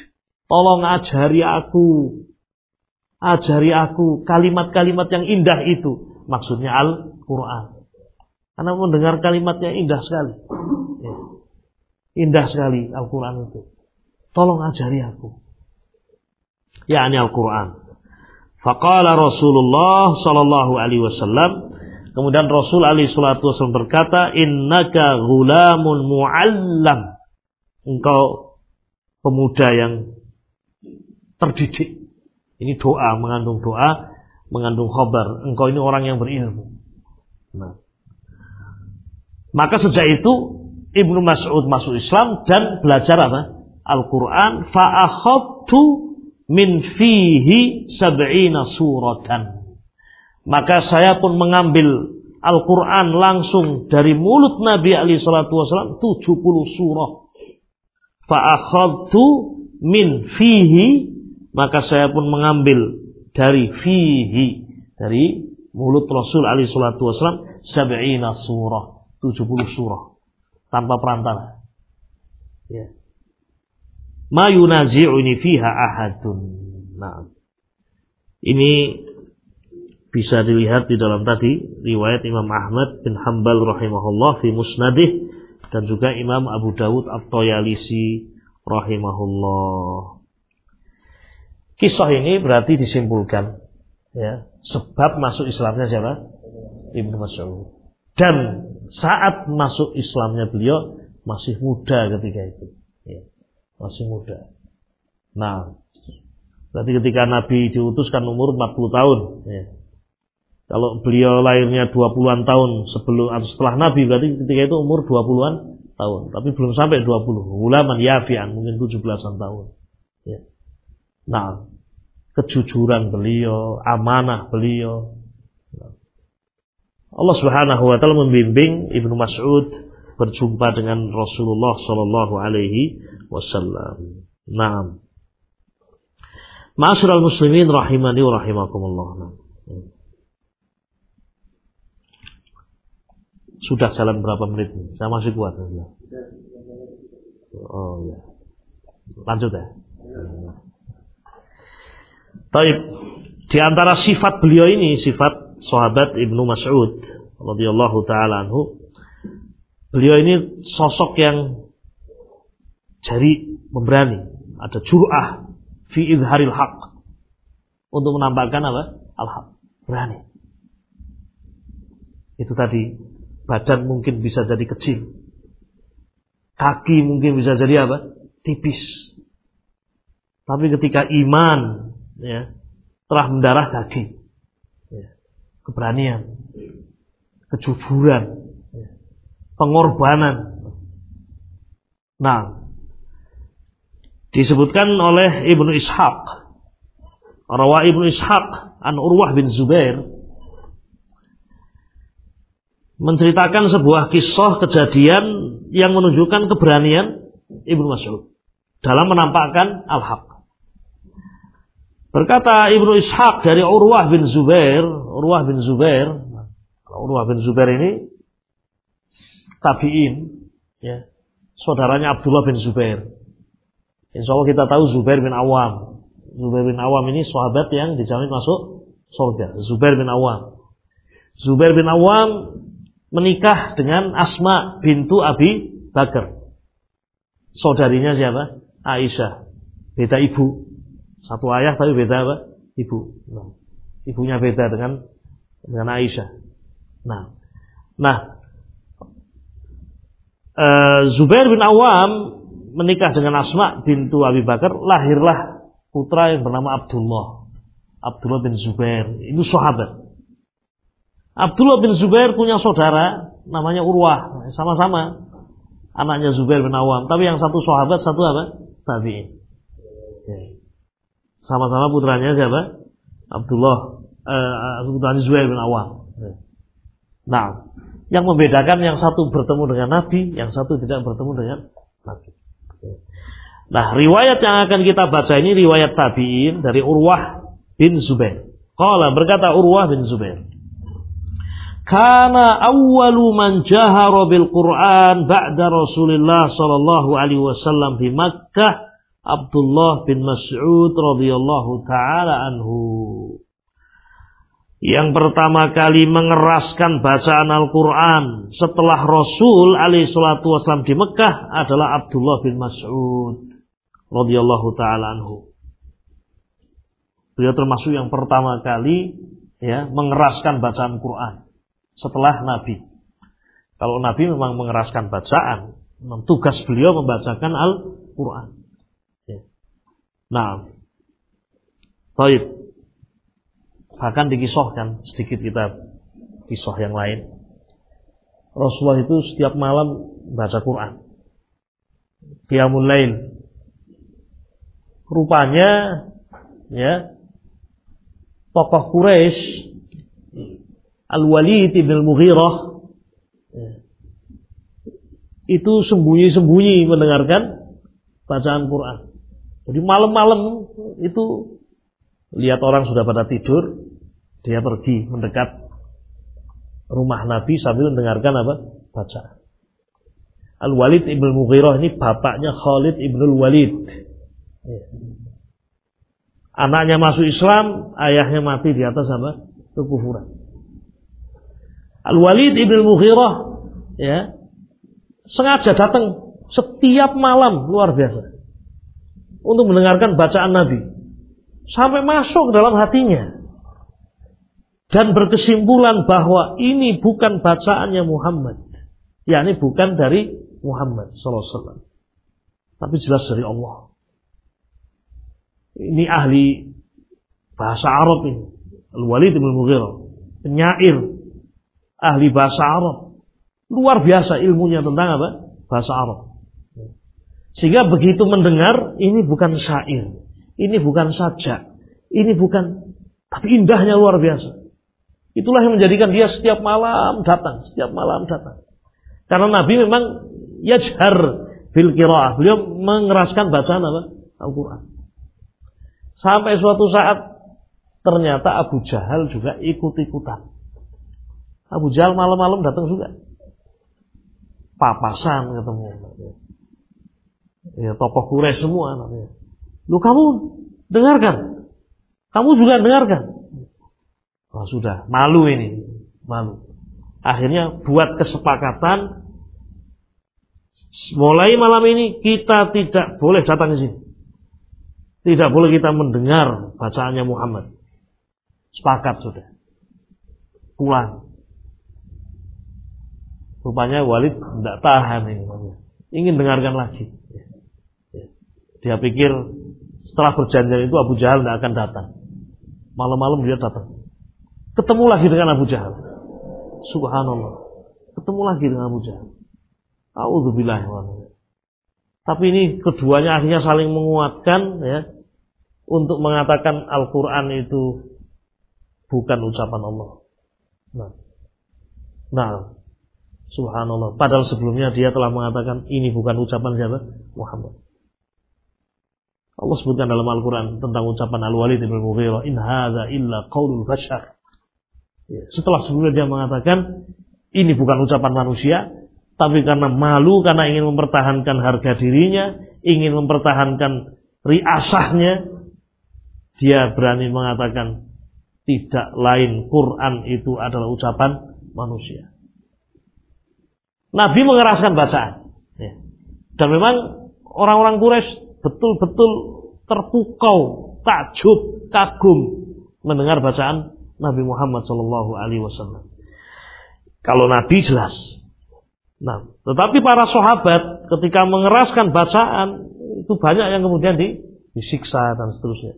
Tolong ajari aku. Ajari aku kalimat-kalimat yang indah itu. Maksudnya Al-Quran. Karena mendengar kalimatnya indah sekali. Ya. Indah sekali Al-Quran itu. Tolong ajari aku. Ya ini Al-Quran. Faqala Rasulullah sallallahu alaihi wasallam Kemudian Rasul alaihi salatu wasallam berkata, "Innaka ghulamun muallam." Engkau pemuda yang terdidik. Ini doa, mengandung doa, mengandung khabar. Engkau ini orang yang berilmu. Nah. Maka sejak itu Ibnu Mas'ud masuk Islam dan belajar apa? Al-Quran. Fa'akhadtu min fihi sab'ina suratan. Maka saya pun mengambil Al-Quran langsung dari mulut Nabi Ali Shallallahu Wasallam 70 surah. Fa'akhadtu min fihi maka saya pun mengambil dari fihi dari mulut Rasul Ali Shallallahu Wasallam sab'ina surah 70 surah tanpa perantara. Ya ma yunazi'uni fiha ahadun. Nah, ini bisa dilihat di dalam tadi riwayat Imam Ahmad bin Hambal rahimahullah fi musnadih dan juga Imam Abu Dawud At-Toyalisi rahimahullah. Kisah ini berarti disimpulkan ya, sebab masuk Islamnya siapa? Ibnu Mas'ud. Dan saat masuk Islamnya beliau masih muda ketika itu. Ya, masih muda. Nah, berarti ketika Nabi diutuskan umur 40 tahun. Ya. Kalau beliau lahirnya 20-an tahun sebelum atau setelah Nabi berarti ketika itu umur 20-an tahun. Tapi belum sampai 20. Ulaman yafian mungkin 17-an tahun. Ya. Nah, kejujuran beliau, amanah beliau. Allah Subhanahu wa taala membimbing Ibnu Mas'ud berjumpa dengan Rasulullah sallallahu alaihi wasallam. Naam. Ma'asyiral muslimin rahimani wa rahimakumullah. Sudah jalan berapa menit? Saya masih kuat. Oh ya. Lanjut ya. Taib. Di antara sifat beliau ini, sifat sahabat Ibnu Mas'ud radhiyallahu taala anhu, beliau ini sosok yang jari memberani, ada jur'ah fi izharil haq untuk menampakkan apa? Al-haq. Berani. Itu tadi badan mungkin bisa jadi kecil. Kaki mungkin bisa jadi apa? Tipis. Tapi ketika iman ya, telah mendarah daging. Ya, keberanian, kejujuran, ya, pengorbanan. Nah, disebutkan oleh Ibnu Ishaq. Rawa Ibnu Ishaq an Urwah bin Zubair menceritakan sebuah kisah kejadian yang menunjukkan keberanian Ibnu Mas'ud dalam menampakkan al-haq. Berkata Ibnu Ishaq dari Urwah bin Zubair, Urwah bin Zubair, Urwah bin Zubair ini tabi'in, ya, saudaranya Abdullah bin Zubair. Insya Allah kita tahu Zubair bin Awam. Zubair bin Awam ini sahabat yang dijamin masuk surga. Zubair bin Awam. Zubair bin Awam menikah dengan Asma bintu Abi Bakar. Saudarinya siapa? Aisyah. Beda ibu. Satu ayah tapi beda apa? Ibu. Nah, ibunya beda dengan dengan Aisyah. Nah, nah uh, Zubair bin Awam menikah dengan Asma bintu Abi Bakar, lahirlah putra yang bernama Abdullah. Abdullah bin Zubair. Itu sahabat. Abdullah bin Zubair punya saudara namanya Urwah, sama-sama anaknya Zubair bin Awam. Tapi yang satu sahabat, satu apa? Tabi'in. Sama-sama putranya siapa? Abdullah uh, putranya Zuhair bin Awam. Nah, yang membedakan yang satu bertemu dengan Nabi, yang satu tidak bertemu dengan Nabi. Nah, riwayat yang akan kita baca ini riwayat tabi'in dari Urwah bin Zubair. Qala berkata Urwah bin Zubair. Kana awwalu man jahara bil Qur'an ba'da Rasulullah sallallahu alaihi wasallam di Makkah Abdullah bin Mas'ud radhiyallahu taala anhu. Yang pertama kali mengeraskan bacaan Al-Quran setelah Rasul alaihi salatu wasallam di Mekah adalah Abdullah bin Mas'ud radhiyallahu taala anhu. Beliau termasuk yang pertama kali ya mengeraskan bacaan Quran setelah Nabi. Kalau Nabi memang mengeraskan bacaan, tugas beliau membacakan Al-Quran. Nah, Taib. Bahkan dikisahkan sedikit kita kisah yang lain. Rasulullah itu setiap malam baca Quran. Qiyamul Lail. Rupanya ya tokoh Quraisy Al-Walid bin Mughirah ya, itu sembunyi-sembunyi mendengarkan bacaan Quran. Jadi malam-malam itu lihat orang sudah pada tidur, dia pergi mendekat rumah Nabi sambil mendengarkan apa? Baca. Al-Walid ibn Mughirah ini bapaknya Khalid ibn Walid. Ya. Anaknya masuk Islam, ayahnya mati di atas apa? Kekufuran. Al-Walid ibn Mughirah ya, sengaja datang setiap malam luar biasa untuk mendengarkan bacaan Nabi. Sampai masuk dalam hatinya. Dan berkesimpulan bahwa ini bukan bacaannya Muhammad. Yakni bukan dari Muhammad SAW tapi jelas dari Allah. Ini ahli bahasa Arab ini. Al-Walid bin Mughirah penyair. Ahli bahasa Arab. Luar biasa ilmunya tentang apa? Bahasa Arab sehingga begitu mendengar ini bukan syair, ini bukan sajak, ini bukan tapi indahnya luar biasa. Itulah yang menjadikan dia setiap malam datang, setiap malam datang. Karena Nabi memang yajhar bil qiraah. Beliau mengeraskan bacaan apa? Al-Qur'an. Sampai suatu saat ternyata Abu Jahal juga ikut-ikutan. Abu Jahal malam-malam datang juga. Papasan ketemu ya tokoh Quraisy semua namanya. Lu kamu dengarkan. Kamu juga dengarkan. Oh, sudah, malu ini, malu. Akhirnya buat kesepakatan mulai malam ini kita tidak boleh datang ke sini. Tidak boleh kita mendengar bacaannya Muhammad. Sepakat sudah. Pulang. Rupanya Walid tidak tahan ini. Ingin dengarkan lagi. Dia pikir setelah perjanjian itu Abu Jahal tidak akan datang. Malam-malam dia datang. Ketemu lagi dengan Abu Jahal. Subhanallah. Ketemu lagi dengan Abu Jahal. Auzubillah. Tapi ini keduanya akhirnya saling menguatkan ya untuk mengatakan Al-Qur'an itu bukan ucapan Allah. Nah. Nah, subhanallah. Padahal sebelumnya dia telah mengatakan ini bukan ucapan siapa? Muhammad. Allah sebutkan dalam Al-Quran tentang ucapan Al-Walid bin Mughirah, In hadha illa qawlul bashar. Ya, setelah sebelumnya dia mengatakan, ini bukan ucapan manusia, tapi karena malu, karena ingin mempertahankan harga dirinya, ingin mempertahankan riasahnya, dia berani mengatakan, tidak lain Quran itu adalah ucapan manusia. Nabi mengeraskan bacaan. Ya. Dan memang orang-orang Quraisy betul-betul terpukau, takjub, kagum mendengar bacaan Nabi Muhammad Shallallahu Alaihi Wasallam. Kalau Nabi jelas. Nah, tetapi para sahabat ketika mengeraskan bacaan itu banyak yang kemudian di, disiksa dan seterusnya.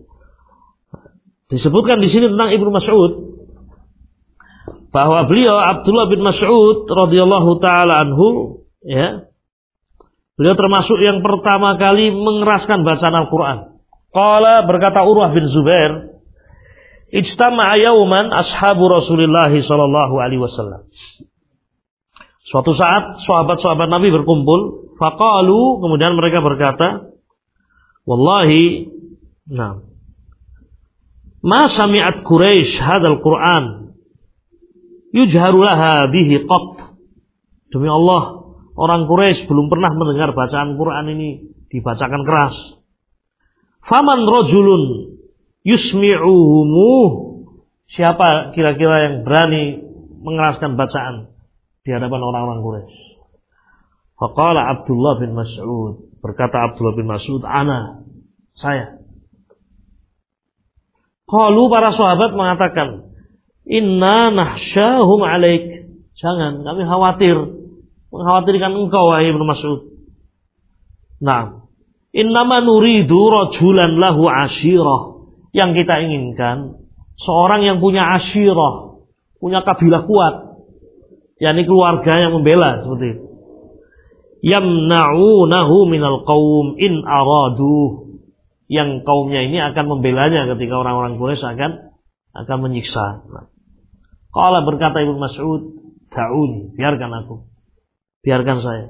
Disebutkan di sini tentang Ibnu Mas'ud bahwa beliau Abdullah bin Mas'ud radhiyallahu taala anhu ya Beliau termasuk yang pertama kali mengeraskan bacaan Al-Quran. Qala berkata Urwah bin Zubair, Ijtama'a yawman ashabu Rasulullah sallallahu alaihi wasallam. Suatu saat sahabat-sahabat Nabi berkumpul, faqalu kemudian mereka berkata, "Wallahi, nah, ma sami'at Quraisy hadzal Qur'an yujharu laha bihi qat." Demi Allah, Orang Quraisy belum pernah mendengar bacaan Quran ini dibacakan keras. Faman rojulun yusmi'uhumu Siapa kira-kira yang berani mengeraskan bacaan di hadapan orang-orang Quraisy? Faqala Abdullah bin Mas'ud, berkata Abdullah bin Mas'ud, "Ana, saya." Qalu para sahabat mengatakan, "Inna nahsyahum alaik." Jangan, kami khawatir mengkhawatirkan engkau wahai Ibnu Mas'ud. Nah, innama nuridu rajulan lahu asyirah. Yang kita inginkan seorang yang punya asyirah, punya kabilah kuat, yakni keluarga yang membela seperti itu. Yamna'unahu minal qaum in aradu. Yang kaumnya ini akan membelanya ketika orang-orang Quraisy akan akan menyiksa. Nah. Kalau berkata Ibnu Mas'ud, "Da'uni, biarkan aku." Biarkan saya.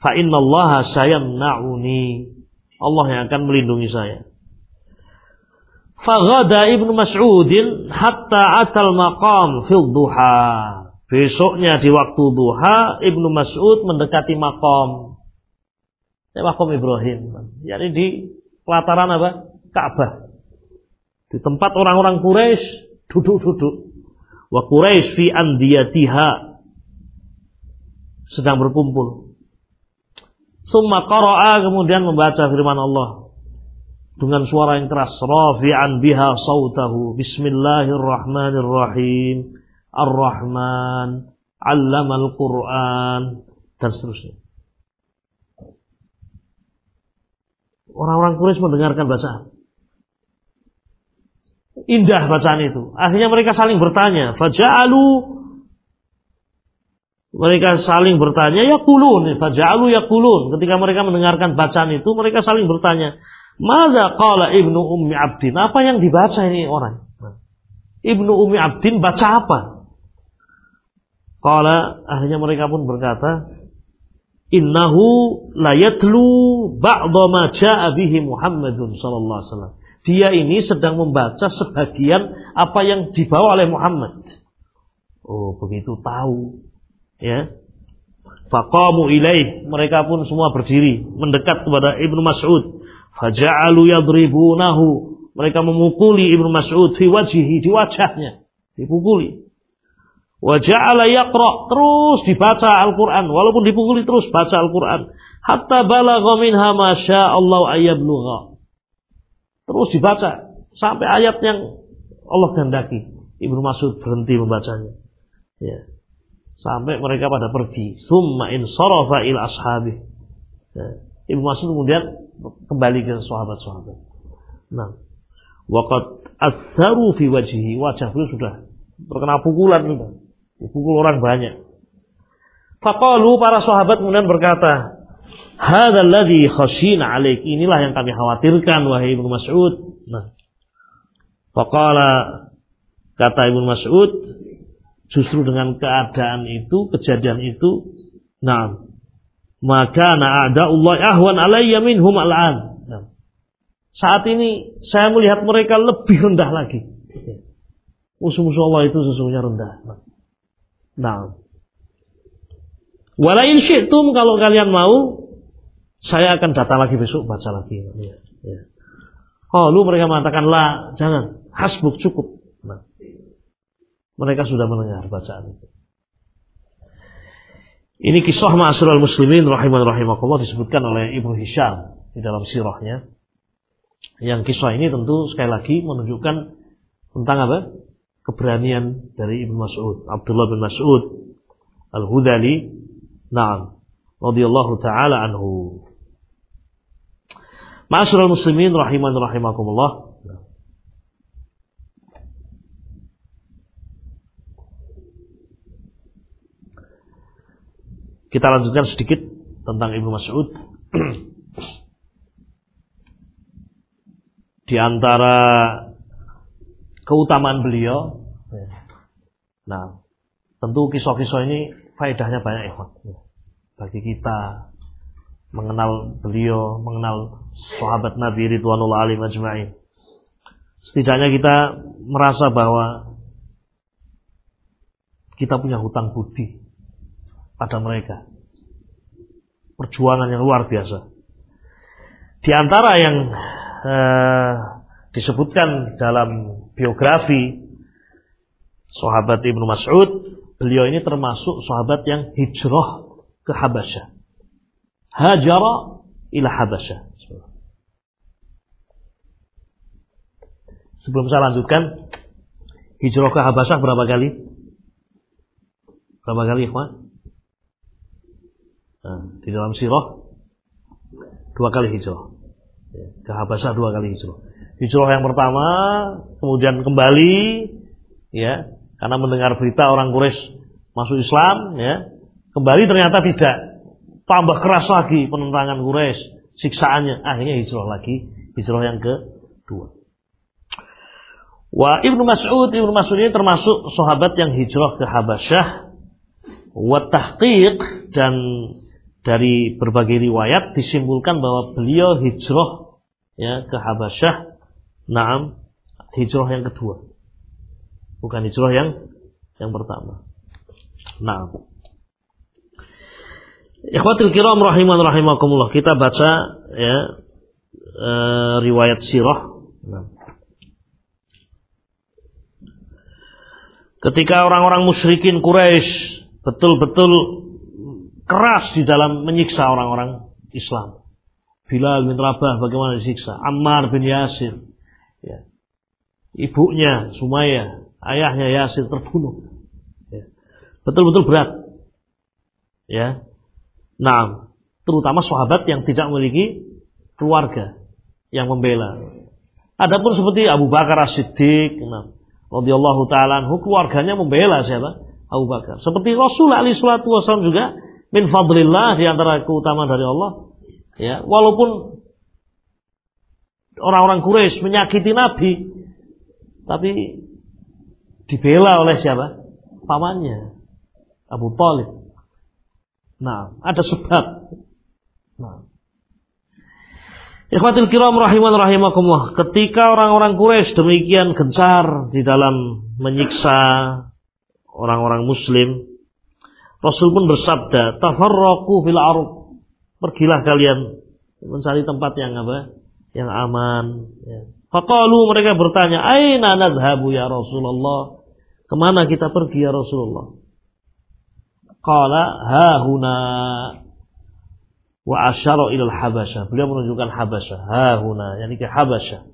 Fa innallaha sayamna'uni. Allah yang akan melindungi saya. Faghada Ibnu Mas'udin hatta atal maqam fil duha. Besoknya di waktu duha Ibnu Mas'ud mendekati makom. Ya, makom Ibrahim. Yani di pelataran apa? Ka'bah. Di tempat orang-orang Quraisy duduk-duduk. Wa Quraisy fi andiyatiha sedang berkumpul. Summa qara'a kemudian membaca firman Allah dengan suara yang keras rafi'an biha sautahu bismillahirrahmanirrahim ar-rahman 'allamal quran dan seterusnya. Orang-orang Quraisy mendengarkan bacaan. Indah bacaan itu. Akhirnya mereka saling bertanya. Faja'alu mereka saling bertanya, ya kulun, faja'alu ya kulun. Ketika mereka mendengarkan bacaan itu, mereka saling bertanya, Mada qala ibnu ummi abdin? Apa yang dibaca ini orang? Ibnu ummi abdin baca apa? Qala akhirnya mereka pun berkata, Innahu layatlu ba'dha ma ja'a bihi Muhammadun sallallahu alaihi wasallam. Dia ini sedang membaca sebagian apa yang dibawa oleh Muhammad. Oh, begitu tahu ya. Faqamu ilaih. Mereka pun semua berdiri mendekat kepada Ibnu Mas'ud. Faja'alu yadribunahu. Mereka memukuli Ibnu Mas'ud fi wajhihi di wajahnya. Dipukuli. Wa ja'ala yaqra. Terus dibaca Al-Qur'an. Walaupun dipukuli terus baca Al-Qur'an. Hatta balagha minha ma Allah ayablugha terus dibaca sampai ayat yang Allah kehendaki. Ibnu Mas'ud berhenti membacanya. Ya sampai mereka pada pergi. Summa in sarafa ila ashabi. Ya. Ibnu Mas'ud kemudian kembali ke sahabat-sahabat. Nah, waqad asharu fi wajhihi, wajah beliau sudah terkena pukulan itu. Dipukul orang banyak. Faqalu para sahabat kemudian berkata, "Hadzal ladzi khashina alaik." Inilah yang kami khawatirkan wahai Ibnu Mas'ud. Nah. Faqala kata Ibnu Mas'ud, Justru dengan keadaan itu, kejadian itu, nah, maka ada Allah ahwan alayya minhum al'an. Nah, saat ini saya melihat mereka lebih rendah lagi. Musuh-musuh Allah itu sesungguhnya rendah. Nah, walain syi'tum kalau kalian mau, saya akan datang lagi besok baca lagi. Ya, ya. Oh, lu mereka mengatakan lah, jangan, hasbuk cukup. Mereka sudah mendengar bacaan itu. Ini kisah ma'asyiral muslimin rahiman rahimakumullah disebutkan oleh Ibnu Hisham di dalam sirahnya. Yang kisah ini tentu sekali lagi menunjukkan tentang apa? Keberanian dari Ibnu Mas'ud, Abdullah bin Mas'ud Al-Hudali, na'am, radhiyallahu taala anhu. Ma'asyiral muslimin rahiman rahimakumullah. Kita lanjutkan sedikit tentang Ibnu Mas'ud. Di antara keutamaan beliau, nah, tentu kisah-kisah ini faedahnya banyak ya, bagi kita mengenal beliau, mengenal sahabat Nabi Ridwanullah alim ajma'in. Setidaknya kita merasa bahwa kita punya hutang budi pada mereka. Perjuangan yang luar biasa. Di antara yang eh, disebutkan dalam biografi sahabat Ibnu Mas'ud, beliau ini termasuk sahabat yang hijrah ke Habasyah. Hajara ila Habasyah. Sebelum saya lanjutkan, hijrah ke Habasyah berapa kali? Berapa kali, ikhwan? Nah, di dalam sirah dua kali hijrah. Ya, ke Habasyah dua kali hijrah. Hijrah yang pertama, kemudian kembali, ya, karena mendengar berita orang Quraisy masuk Islam, ya, kembali ternyata tidak, tambah keras lagi penentangan Quraisy, siksaannya, akhirnya hijrah lagi, hijrah yang kedua. Wa Ibnu Mas'ud, Ibnu Mas'ud ini termasuk sahabat yang hijrah ke Habasyah wa tahqiq dan dari berbagai riwayat disimpulkan bahwa beliau hijrah ya ke Habasyah. Naam, hijrah yang kedua. Bukan hijrah yang yang pertama. Naam. Ikhwatul kiram rahiman rahimakumullah. Kita baca ya e, riwayat sirah. Nah. Ketika orang-orang musyrikin Quraisy betul-betul keras di dalam menyiksa orang-orang Islam. Bilal bin Rabah bagaimana disiksa, Ammar bin Yasir, ya. ibunya Sumaya, ayahnya Yasir terbunuh. Ya. Betul-betul berat. Ya. Nah, terutama sahabat yang tidak memiliki keluarga yang membela. Adapun seperti Abu Bakar As-Siddiq, nah, radhiyallahu taala keluarganya membela siapa? Abu Bakar. Seperti Rasul alaihi wasallam juga min fadlillah di antara keutamaan dari Allah Ya, walaupun orang-orang Quraisy menyakiti Nabi, tapi dibela oleh siapa? Pamannya, Abu Talib. Nah, ada sebab. Nah. Ikhwatil kiram rahiman rahimakumullah. Ketika orang-orang Quraisy demikian gencar di dalam menyiksa orang-orang muslim, Rasul pun bersabda, "Tafarraqu fil ardh Pergilah kalian mencari tempat yang apa? Yang aman. Ya. Fakalu mereka bertanya, Aina nadhabu ya Rasulullah? Ke mana kita pergi ya Rasulullah? Qala hahuna wa asyara ilal habasha. Beliau menunjukkan habasha. Hahuna, yani ke habasha.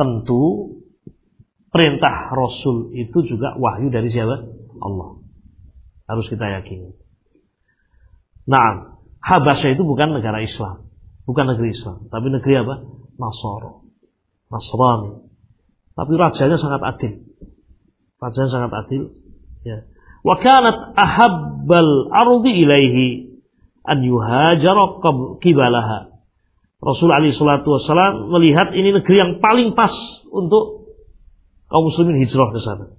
Tentu perintah Rasul itu juga wahyu dari siapa? Allah. Harus kita yakini. Nah, Habasya itu bukan negara Islam, bukan negeri Islam, tapi negeri apa? Nasoro, Nasrani. Tapi rajanya sangat adil. Rajanya sangat adil. Ya. Wa kanat ahabbal ardi ilaihi an yuhajara kibalaha. Rasul Ali Shallallahu Wasallam melihat ini negeri yang paling pas untuk kaum muslimin hijrah ke sana.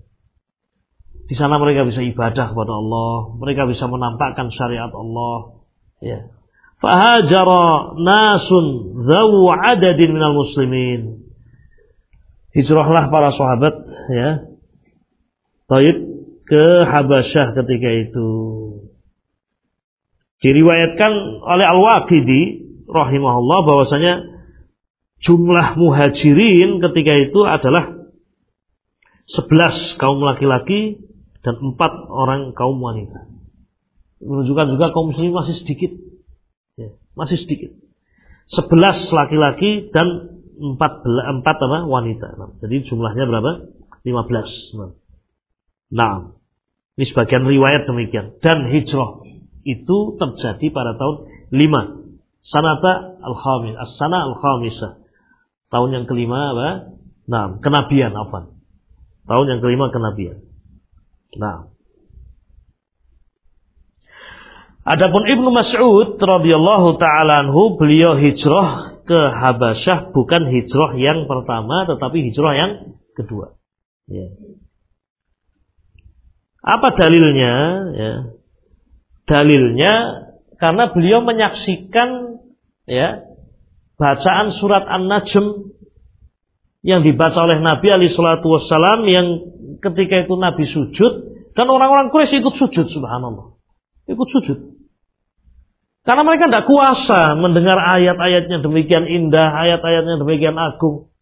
Di sana mereka bisa ibadah kepada Allah, mereka bisa menampakkan syariat Allah, Ya. Fahajara nasun zawu adadin minal muslimin. Hijrahlah para sahabat ya. Taib ke Habasyah ketika itu. Diriwayatkan oleh Al-Waqidi rahimahullah bahwasanya jumlah muhajirin ketika itu adalah 11 kaum laki-laki dan 4 orang kaum wanita menunjukkan juga kaum muslim masih sedikit. Ya, masih sedikit. Sebelas laki-laki dan empat, empat apa, wanita. Jadi jumlahnya berapa? Lima belas. Nah, ini sebagian riwayat demikian. Dan hijrah itu terjadi pada tahun lima. Sanata al-khamis, as-sana al-khamisah. Tahun yang kelima apa? Nah, kenabian apa? Tahun yang kelima kenabian. Nah, Adapun Ibnu Mas'ud radhiyallahu taala anhu beliau hijrah ke Habasyah bukan hijrah yang pertama tetapi hijrah yang kedua. Ya. Apa dalilnya? Ya. Dalilnya karena beliau menyaksikan ya bacaan surat An-Najm yang dibaca oleh Nabi Ali Shallallahu Wasallam yang ketika itu Nabi sujud dan orang-orang Quraisy ikut sujud subhanallah ikut sujud. Karena mereka tidak kuasa mendengar ayat-ayatnya demikian indah, ayat-ayatnya demikian agung.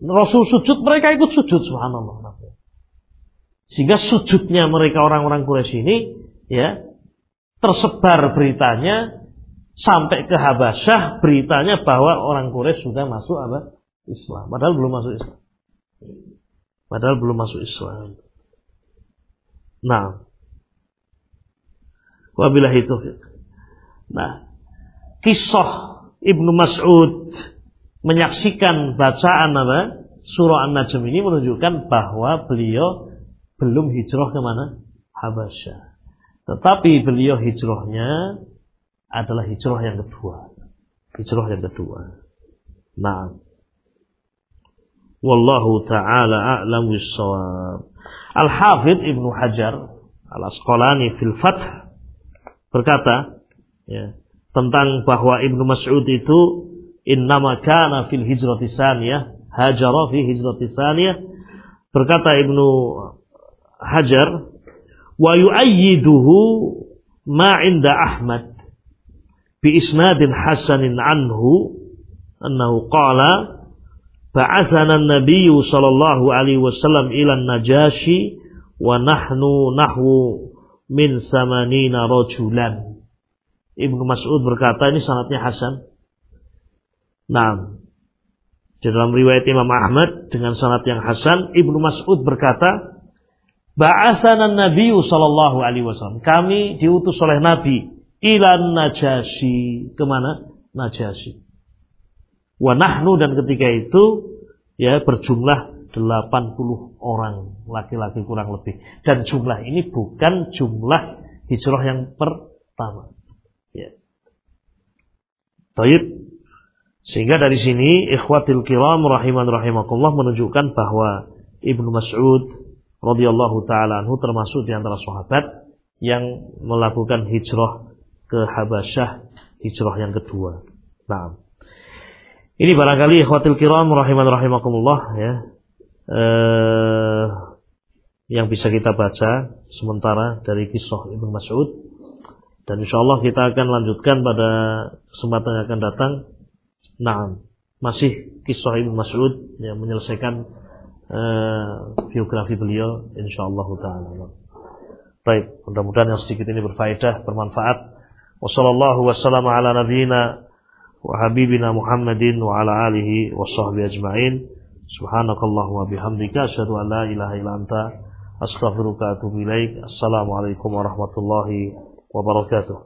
Rasul sujud, mereka ikut sujud, subhanallah. Sehingga sujudnya mereka orang-orang Quraisy ini, ya, tersebar beritanya sampai ke Habasyah beritanya bahwa orang Quraisy sudah masuk apa? Islam. Padahal belum masuk Islam. Padahal belum masuk Islam. Nah, Wabillahi taufiq. Nah, kisah Ibnu Mas'ud menyaksikan bacaan apa? Surah An-Najm ini menunjukkan bahwa beliau belum hijrah ke mana? Habasyah. Tetapi beliau hijrahnya adalah hijrah yang kedua. Hijrah yang kedua. Nah. Wallahu taala a'lam bissawab. Al-Hafidh Ibnu Hajar Al-Asqalani fil Fath berkata ya, tentang bahwa Ibnu Mas'ud itu innama kana fil hijrati saniyah hajara fi hijrati saniyah berkata Ibnu Hajar wa yu'ayyiduhu ma 'inda Ahmad bi isnadin hasanin anhu annahu qala ba'athana an-nabiy sallallahu alaihi wasallam ila an-najashi wa nahnu nahwu min samanina rojulan. Ibnu Mas'ud berkata ini sanatnya Hasan. Nah, di dalam riwayat Imam Ahmad dengan sanat yang Hasan, Ibnu Mas'ud berkata, Ba'asana Nabi sallallahu alaihi wasallam. Kami diutus oleh Nabi ilan Najasyi. Ke mana? Najasyi. Wa nahnu dan ketika itu ya berjumlah 80 orang laki-laki kurang lebih. Dan jumlah ini bukan jumlah hijrah yang pertama. Ya. Taib. Sehingga dari sini ikhwatil kiram rahiman rahimakumullah menunjukkan bahwa Ibnu Mas'ud radhiyallahu taala anhu termasuk di antara sahabat yang melakukan hijrah ke Habasyah, hijrah yang kedua. Nah, ini barangkali ikhwatil kiram rahiman rahimakumullah ya. Eh, yang bisa kita baca sementara dari kisah Ibnu Mas'ud dan insya Allah kita akan lanjutkan pada kesempatan yang akan datang. Nah, masih kisah Ibnu Mas'ud yang menyelesaikan uh, biografi beliau insya Allah taala. Baik, mudah-mudahan yang sedikit ini berfaedah, bermanfaat. Wassallallahu wasallam ala habibina Muhammadin wa ala alihi wa sahbihi ajma'in. Subhanakallahumma bihamdika asyhadu an la ilaha illa anta astaghfiruka wa atubu ilaik. Assalamualaikum warahmatullahi wabarakatuh.